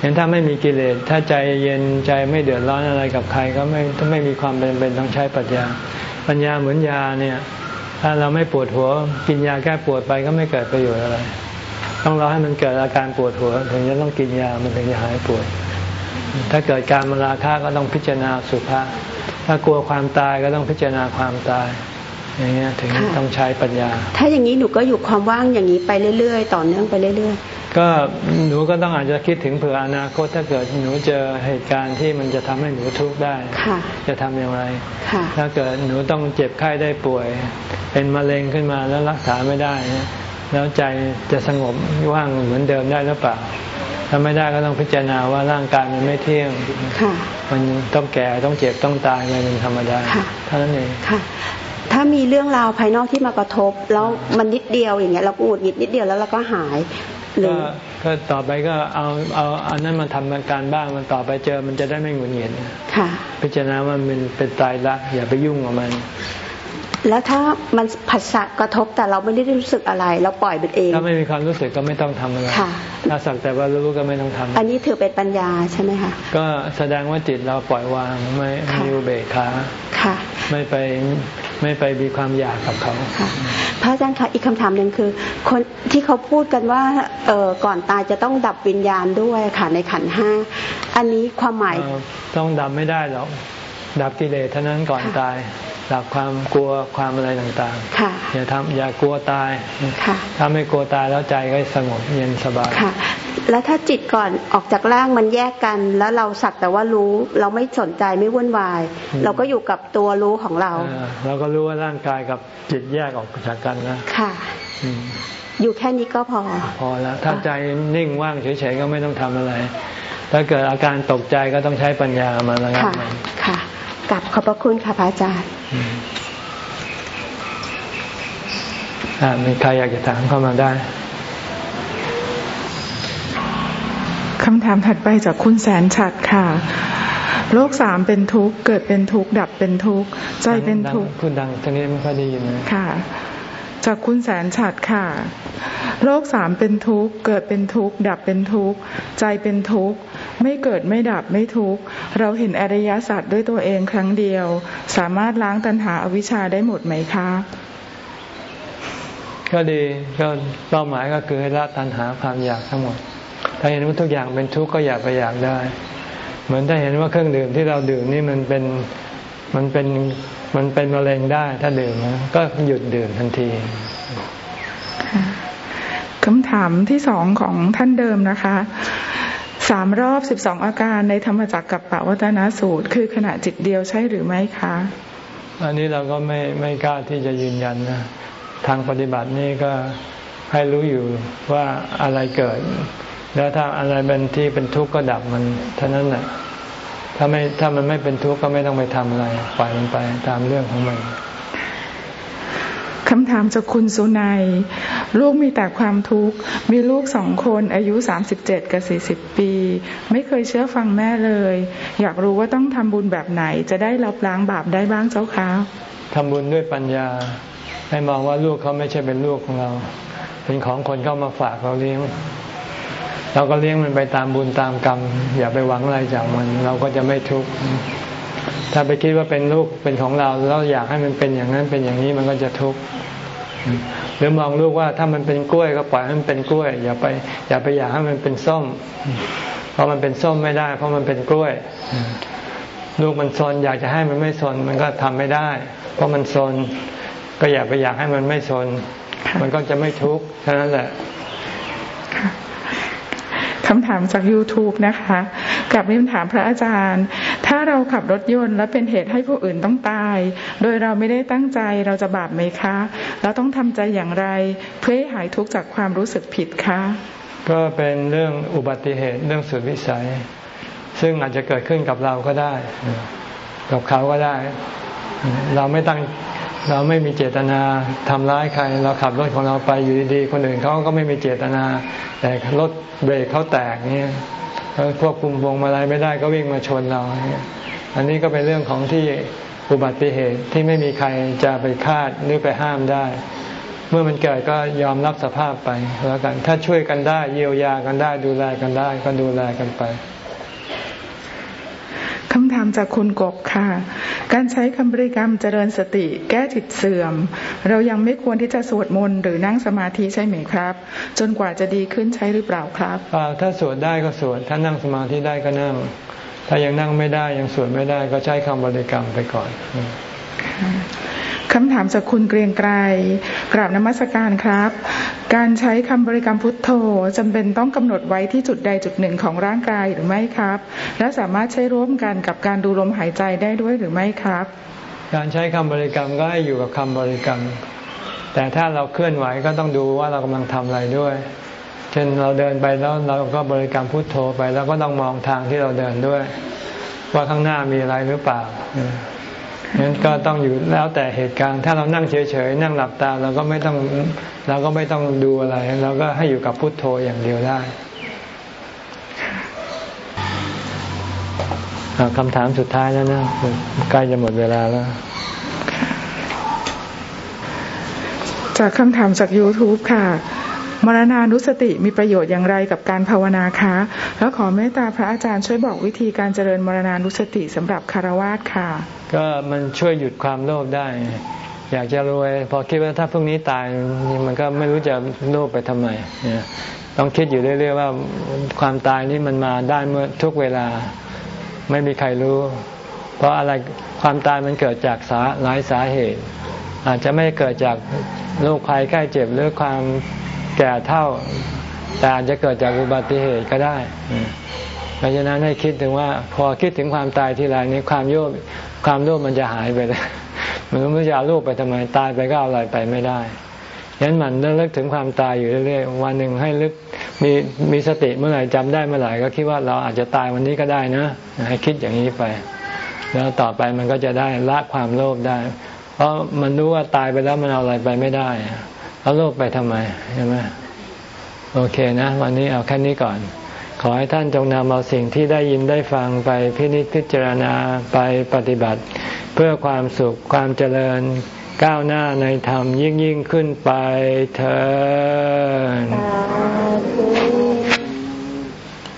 Speaker 1: เห็นถ้าไม่มีกิเลส ถ้าใจเย็นใจไม่เดือดร้อนอะไรกับใครก็ไม่ไม่มีความเป็นเป็นต้องใช้ปัญญา ปัญญาเหมือนยาเนี่ย ถ้าเราไม่ปวดหัว กินยาแก้ปวดไปก็ไม่เกิดประโยชน์อะไร ต้องรอให้มันเกิดอาการปวดหัว ถึงจะต้องกินยามันถึงจะหายปวด ถ้าเกิดการมาราคะก็ต้องพิจารณาสุภาถ้ากลัวความตายก็ต้องพิจารณาความตาย อย่างเงี้ยถึงต้องใช้ปัญญา
Speaker 3: ถ้าอย่างนี้หนูก็อยู่ความว่างอย่างนี้ไปเรื่อยๆ ต่อเนื่องไปเรื่อย
Speaker 1: ๆ ก็หนูก็ต้องอาจจะคิดถึงเผื่ออนาคตถ้าเกิดหนูเจอเหตุการณ์ที่มันจะทำให้หนูทุกข์ได้ จะทำอย่างไร ถ้าเกิดหนูต้องเจ็บไข้ได้ป่วย เป็นมะเร็งขึ้นมาแล้วรักษาไม่ได้ แล้วใจจะสงบว่างเหมือนเดิมได้หรือเปล่าถ้าไม่ได้ก็ต้องพิจารณาว่าร่างกายมันไม่เที่ยง มันต้องแก่ต้องเจ็บต้องตายมันเป็นธรรมดาเท่านั้นเอง
Speaker 3: ถ้ามีเรื่องราวภายนอกที่มากระทบ แล้วมันนิดเดียวอย่างเงี้ยเราหงุดหงิดนิดเดียวแล้วเราก็หาย
Speaker 1: หรือก็ต่อไปก็เอาเอาอันนั้นมาทำการบ้างมันต่อไปเจอมันจะได้ไม่หงุดหงิดค่ะ พิจารณาว่ามันเป็นตายละอย่าไปยุ่งกับมัน
Speaker 3: แล้วถ้ามันผัสสะกระทบแต่เราไม่ได้รู้สึกอะไร เราปล่อยไปเอง
Speaker 1: ถ้าไม่มีความรู้สึกก็ไม่ต้องทำอะไรถ้าสักแต่ว่ารู้ก็ไม่ต้องทำ
Speaker 3: อันนี้ถือเป็นปัญญาใช่ไหมคะ
Speaker 1: ก็แสดงว่าจิตเราปล่อยวางไม่มีอุเบกขาค่ะ ไม่ไป ไม่ไปมีความอยากกับเขาค่ะ
Speaker 3: พระอาจารย์คะอีกคำถามหนึ่งคือ คนที่เขาพูดกันว่าเออก่อนตายจะต้องดับวิญญาณด้วยค่ะในขันห้าอันนี้ความหมาย
Speaker 1: ต้องดับไม่ได้หรอกดับกิเลสเท่านั้นก่อนตาย ดับความกลัวความอะไรต่างๆอย่าทำอย่ากลัวตายถ้าไม่กลัวตายแล้วใจก็สงบเย็นสบาย
Speaker 3: แล้วถ้าจิตก่อนออกจากร่างมันแยกกัน แล้วเราสักแต่ว่ารู้เราไม่สนใจไม่วุ่นวาย เราก็อยู่กับตัวรู้ของเรา
Speaker 1: เราก็รู้ว่าร่างกายกับจิตแยกออกจากกันนะ
Speaker 3: ค่ะอยู่แค่นี้ก็พอ
Speaker 1: พอแล้ว ถ้าใจนิ่งว่างเฉยๆก็ไม่ต้องทำอะไร ถ้าเกิดอาการตกใจก็ต้องใช้ปัญญามาแล้ว
Speaker 3: ค่ะค่ะ กับขอบพระคุณค่ะพระอาจารย์
Speaker 1: อ่ามีใครอยากจะถามเข้ามาได้
Speaker 2: คำถามถัดไปจากคุณแสนฉัดค่ะ โลกสามเป็นทุกข์ เกิดเป็นทุกข์ ดับเป็นทุกข์ ใจเป็นทุกข์
Speaker 1: คุณดังตรงนี้ไม่ค่อยได้ยินนะ
Speaker 2: ค่ะ จากคุณแสนฉัดค่ะ โลกสามเป็นทุกข์ เกิดเป็นทุกข์ ดับเป็นทุกข์ ใจเป็นทุกข์ ไม่เกิดไม่ดับไม่ทุกข์ เราเห็นอริยสัจด้วยตัวเองครั้งเดียว สามารถล้างตัณหาอวิชชาได้หมดไหมคะ
Speaker 1: ก็ดีก็เป้าหมายก็คือให้ละตัณหาความอยากทั้งหมด ถ้าเห็นว่าทุกอย่างเป็นทุกข์ก็อย่าไปอยากได้ เหมือนถ้าเห็นว่าเครื่องดื่มที่เราดื่มนี่มันเป็นมันเป็น มันเป็นมะเร็งได้ถ้าดื่มก็หยุดดื่มทันที
Speaker 2: คำถามที่สองของท่านเดิมนะคะสามรอบสิบสองอาการในธรรมจักรกับปวัตนสูตร คือขณะจิตเดียวใช่หรือไม่คะ
Speaker 1: อันนี้เราก็ไม่ไม่กล้าที่จะยืนยันนะทางปฏิบัตินี่ก็ให้รู้อยู่ว่าอะไรเกิด แล้วถ้าอะไรเป็นที่เป็นทุกข์ก็ดับมันเท่านั้นแหละ ถ้าไม่ถ้ามันไม่เป็นทุกข์ก็ไม่ต้องไปทำอะไร ปล่อยมันไปตามเรื่องของมัน
Speaker 2: คำถามจากคุณสุนัย ลูกมีแต่ความทุกข์ มีลูกสองคนอายุสามสิบเจ็ดกับสี่สิบปี ไม่เคยเชื่อฟังแม่เลย อยากรู้ว่าต้องทำบุญแบบไหน จะได้ลบล้างบาปได้บ้างเจ้าคะ
Speaker 1: ทำบุญด้วยปัญญา ให้มองว่าลูกเขาไม่ใช่เป็นลูกของเรา เป็นของคนเข้ามาฝากเราเลี้ยง เราก็เลี้ยงมันไปตามบุญตามกรรม อย่าไปหวังอะไรจากมัน เราก็จะไม่ทุกข์ถ้าไปคิดว่าเป็นลูกเป็นของเราแล้วอยากให้มันเป็นอย่างนั้นเป็นอย่างนี้มันก็จะทุกข์หรือมองลูกว่าถ้ามันเป็นกล้วยก็ปล่อยให้มันเป็นกล้วย อย่าไปอย่าไปอยากให้มันเป็นส้ม เพราะมันเป็นส้มไม่ได้ เพราะมันเป็นกล้วย ลูกมันซนอยากจะให้มันไม่ซนมันก็ทำไม่ได้ เพราะมันซนก็อย่าไปอยากให้มันไม่ซนมันก็จะไม่ทุกข์เท่านั้นแหละ
Speaker 2: คำถามจาก YouTube นะคะกับเรียนถามพระอาจารย์ ถ้าเราขับรถยนต์และเป็นเหตุให้ผู้อื่นต้องตาย โดยเราไม่ได้ตั้งใจเราจะบาปไหมคะ เราต้องทำใจอย่างไร เพื่อให้หายทุกข์จากความรู้สึกผิดคะ
Speaker 1: ก็เป็นเรื่องอุบัติเหตุเรื่องสุดวิสัย ซึ่งอาจจะเกิดขึ้นกับเราก็ได้ กับเขาก็ได้ เราไม่ตั้ง เราไม่มีเจตนาทำร้ายใคร เราขับรถของเราไปอยู่ดีๆคนอื่นเขาก็ไม่มีเจตนา แต่รถเบรกเขาแตกเนี่ยควบคุมวงมาลัยไม่ได้ก็วิ่งมาชนเรา อันนี้ก็เป็นเรื่องของที่อุบัติเหตุที่ไม่มีใครจะไปคาดหรือไปห้ามได้ เมื่อมันเกิดก็ยอมรับสภาพไปแล้วกัน ถ้าช่วยกันได้เยียวยากันได้ดูแลกันได้ก็ดูแลกันไป
Speaker 2: คำถามจากคุณกบค่ะ การใช้คำบริกรรมเจริญสติ แก้จิตเสื่อม เรายังไม่ควรที่จะสวดมนต์หรือนั่งสมาธิใช่ไหมครับ จนกว่าจะดีขึ้นใช่หรือเปล่าครับ
Speaker 1: ถ้าสวดได้ก็สวด ถ้านั่งสมาธิได้ก็นั่ง ถ้ายังนั่งไม่ได้ยังสวดไม่ได้ก็ใช้คำบริกรรมไปก่อน
Speaker 2: คำถามจากคุณเกรียงไกรกราบนมัสการครับ การใช้คำบริกรรมพุทโธจำเป็นต้องกำหนดไว้ที่จุดใดจุดหนึ่งของร่างกายหรือไม่ครับ และสามารถใช้ร่วมกันกับการดูลมหายใจได้ด้วยหรือไม่ครับ
Speaker 1: การใช้คำบริกรรมก็ให้อยู่กับคำบริกรรม แต่ถ้าเราเคลื่อนไหวก็ต้องดูว่าเรากำลังทำอะไรด้วย เช่นเราเดินไปแล้วเราก็บริกรรมพุทโธไป แล้วก็ต้องมองทางที่เราเดินด้วย ว่าข้างหน้ามีอะไรหรือเปล่า นั้นก็ต้องอยู่แล้วแต่เหตุการณ์ ถ้าเรานั่งเฉยๆนั่งหลับตาเราก็ไม่ต้องเราก็ไม่ต้องดูอะไรเราก็ให้อยู่กับพุทโธอย่างเดียวได้คำถามสุดท้ายแล้วนะใกล้จะหมดเวลาแล้ว
Speaker 2: จากคำถามจาก YouTube ค่ะ มรณานุสติมีประโยชน์อย่างไรกับการภาวนาคะ แล้วขอเมตตาพระอาจารย์ช่วยบอกวิธีการเจริญมรณานุสติสำหรับคารวาสค่ะ
Speaker 1: ก็มันช่วยหยุดความโลภได้ อยากจะรวยพอคิดว่าถ้าพรุ่งนี้ตายมันก็ไม่รู้จะโลภไปทำไมต้องคิดอยู่เรื่อยๆว่าความตายนี่มันมาได้เมื่อทุกเวลาไม่มีใครรู้ เพราะอะไรความตายมันเกิดจากสาหลายสาเหตุ อาจจะไม่เกิดจากโรคภัยไข้เจ็บหรือความ แก่เท่า แต่อาจจะเกิดจากอุบัติเหตุก็ได้เพราะฉะนั้นให้คิดถึงว่า พอคิดถึงความตายทีไรนี้ความโยบความโลภมันจะหายไปเลยมันไม่จะเอาโลภไปทำไมตายไปก็เอาอะไรไปไม่ได้ยันมันเลิกถึงความตายอยู่เรื่อยๆวันหนึ่งให้ลึกมีมีสติเมื่อไหร่จำได้เมื่อไหร่ก็คิดว่าเราอาจจะตายวันนี้ก็ได้นะ ให้คิดอย่างนี้ไป แล้วต่อไปมันก็จะได้ละความโลภได้ เพราะมันรู้ว่าตายไปแล้วมันเอาอะไรไปไม่ได้ เอาโลกไปทำไมใช่ไหมโอเคนะ วันนี้เอาแค่นี้ก่อน ขอให้ท่านจงนำเอาสิ่งที่ได้ยินได้ฟังไปพินิจพิจารณาไปปฏิบัติ เพื่อความสุขความเจริญก้าวหน้าในธรรมยิ่งยิ่งขึ้นไปเถิด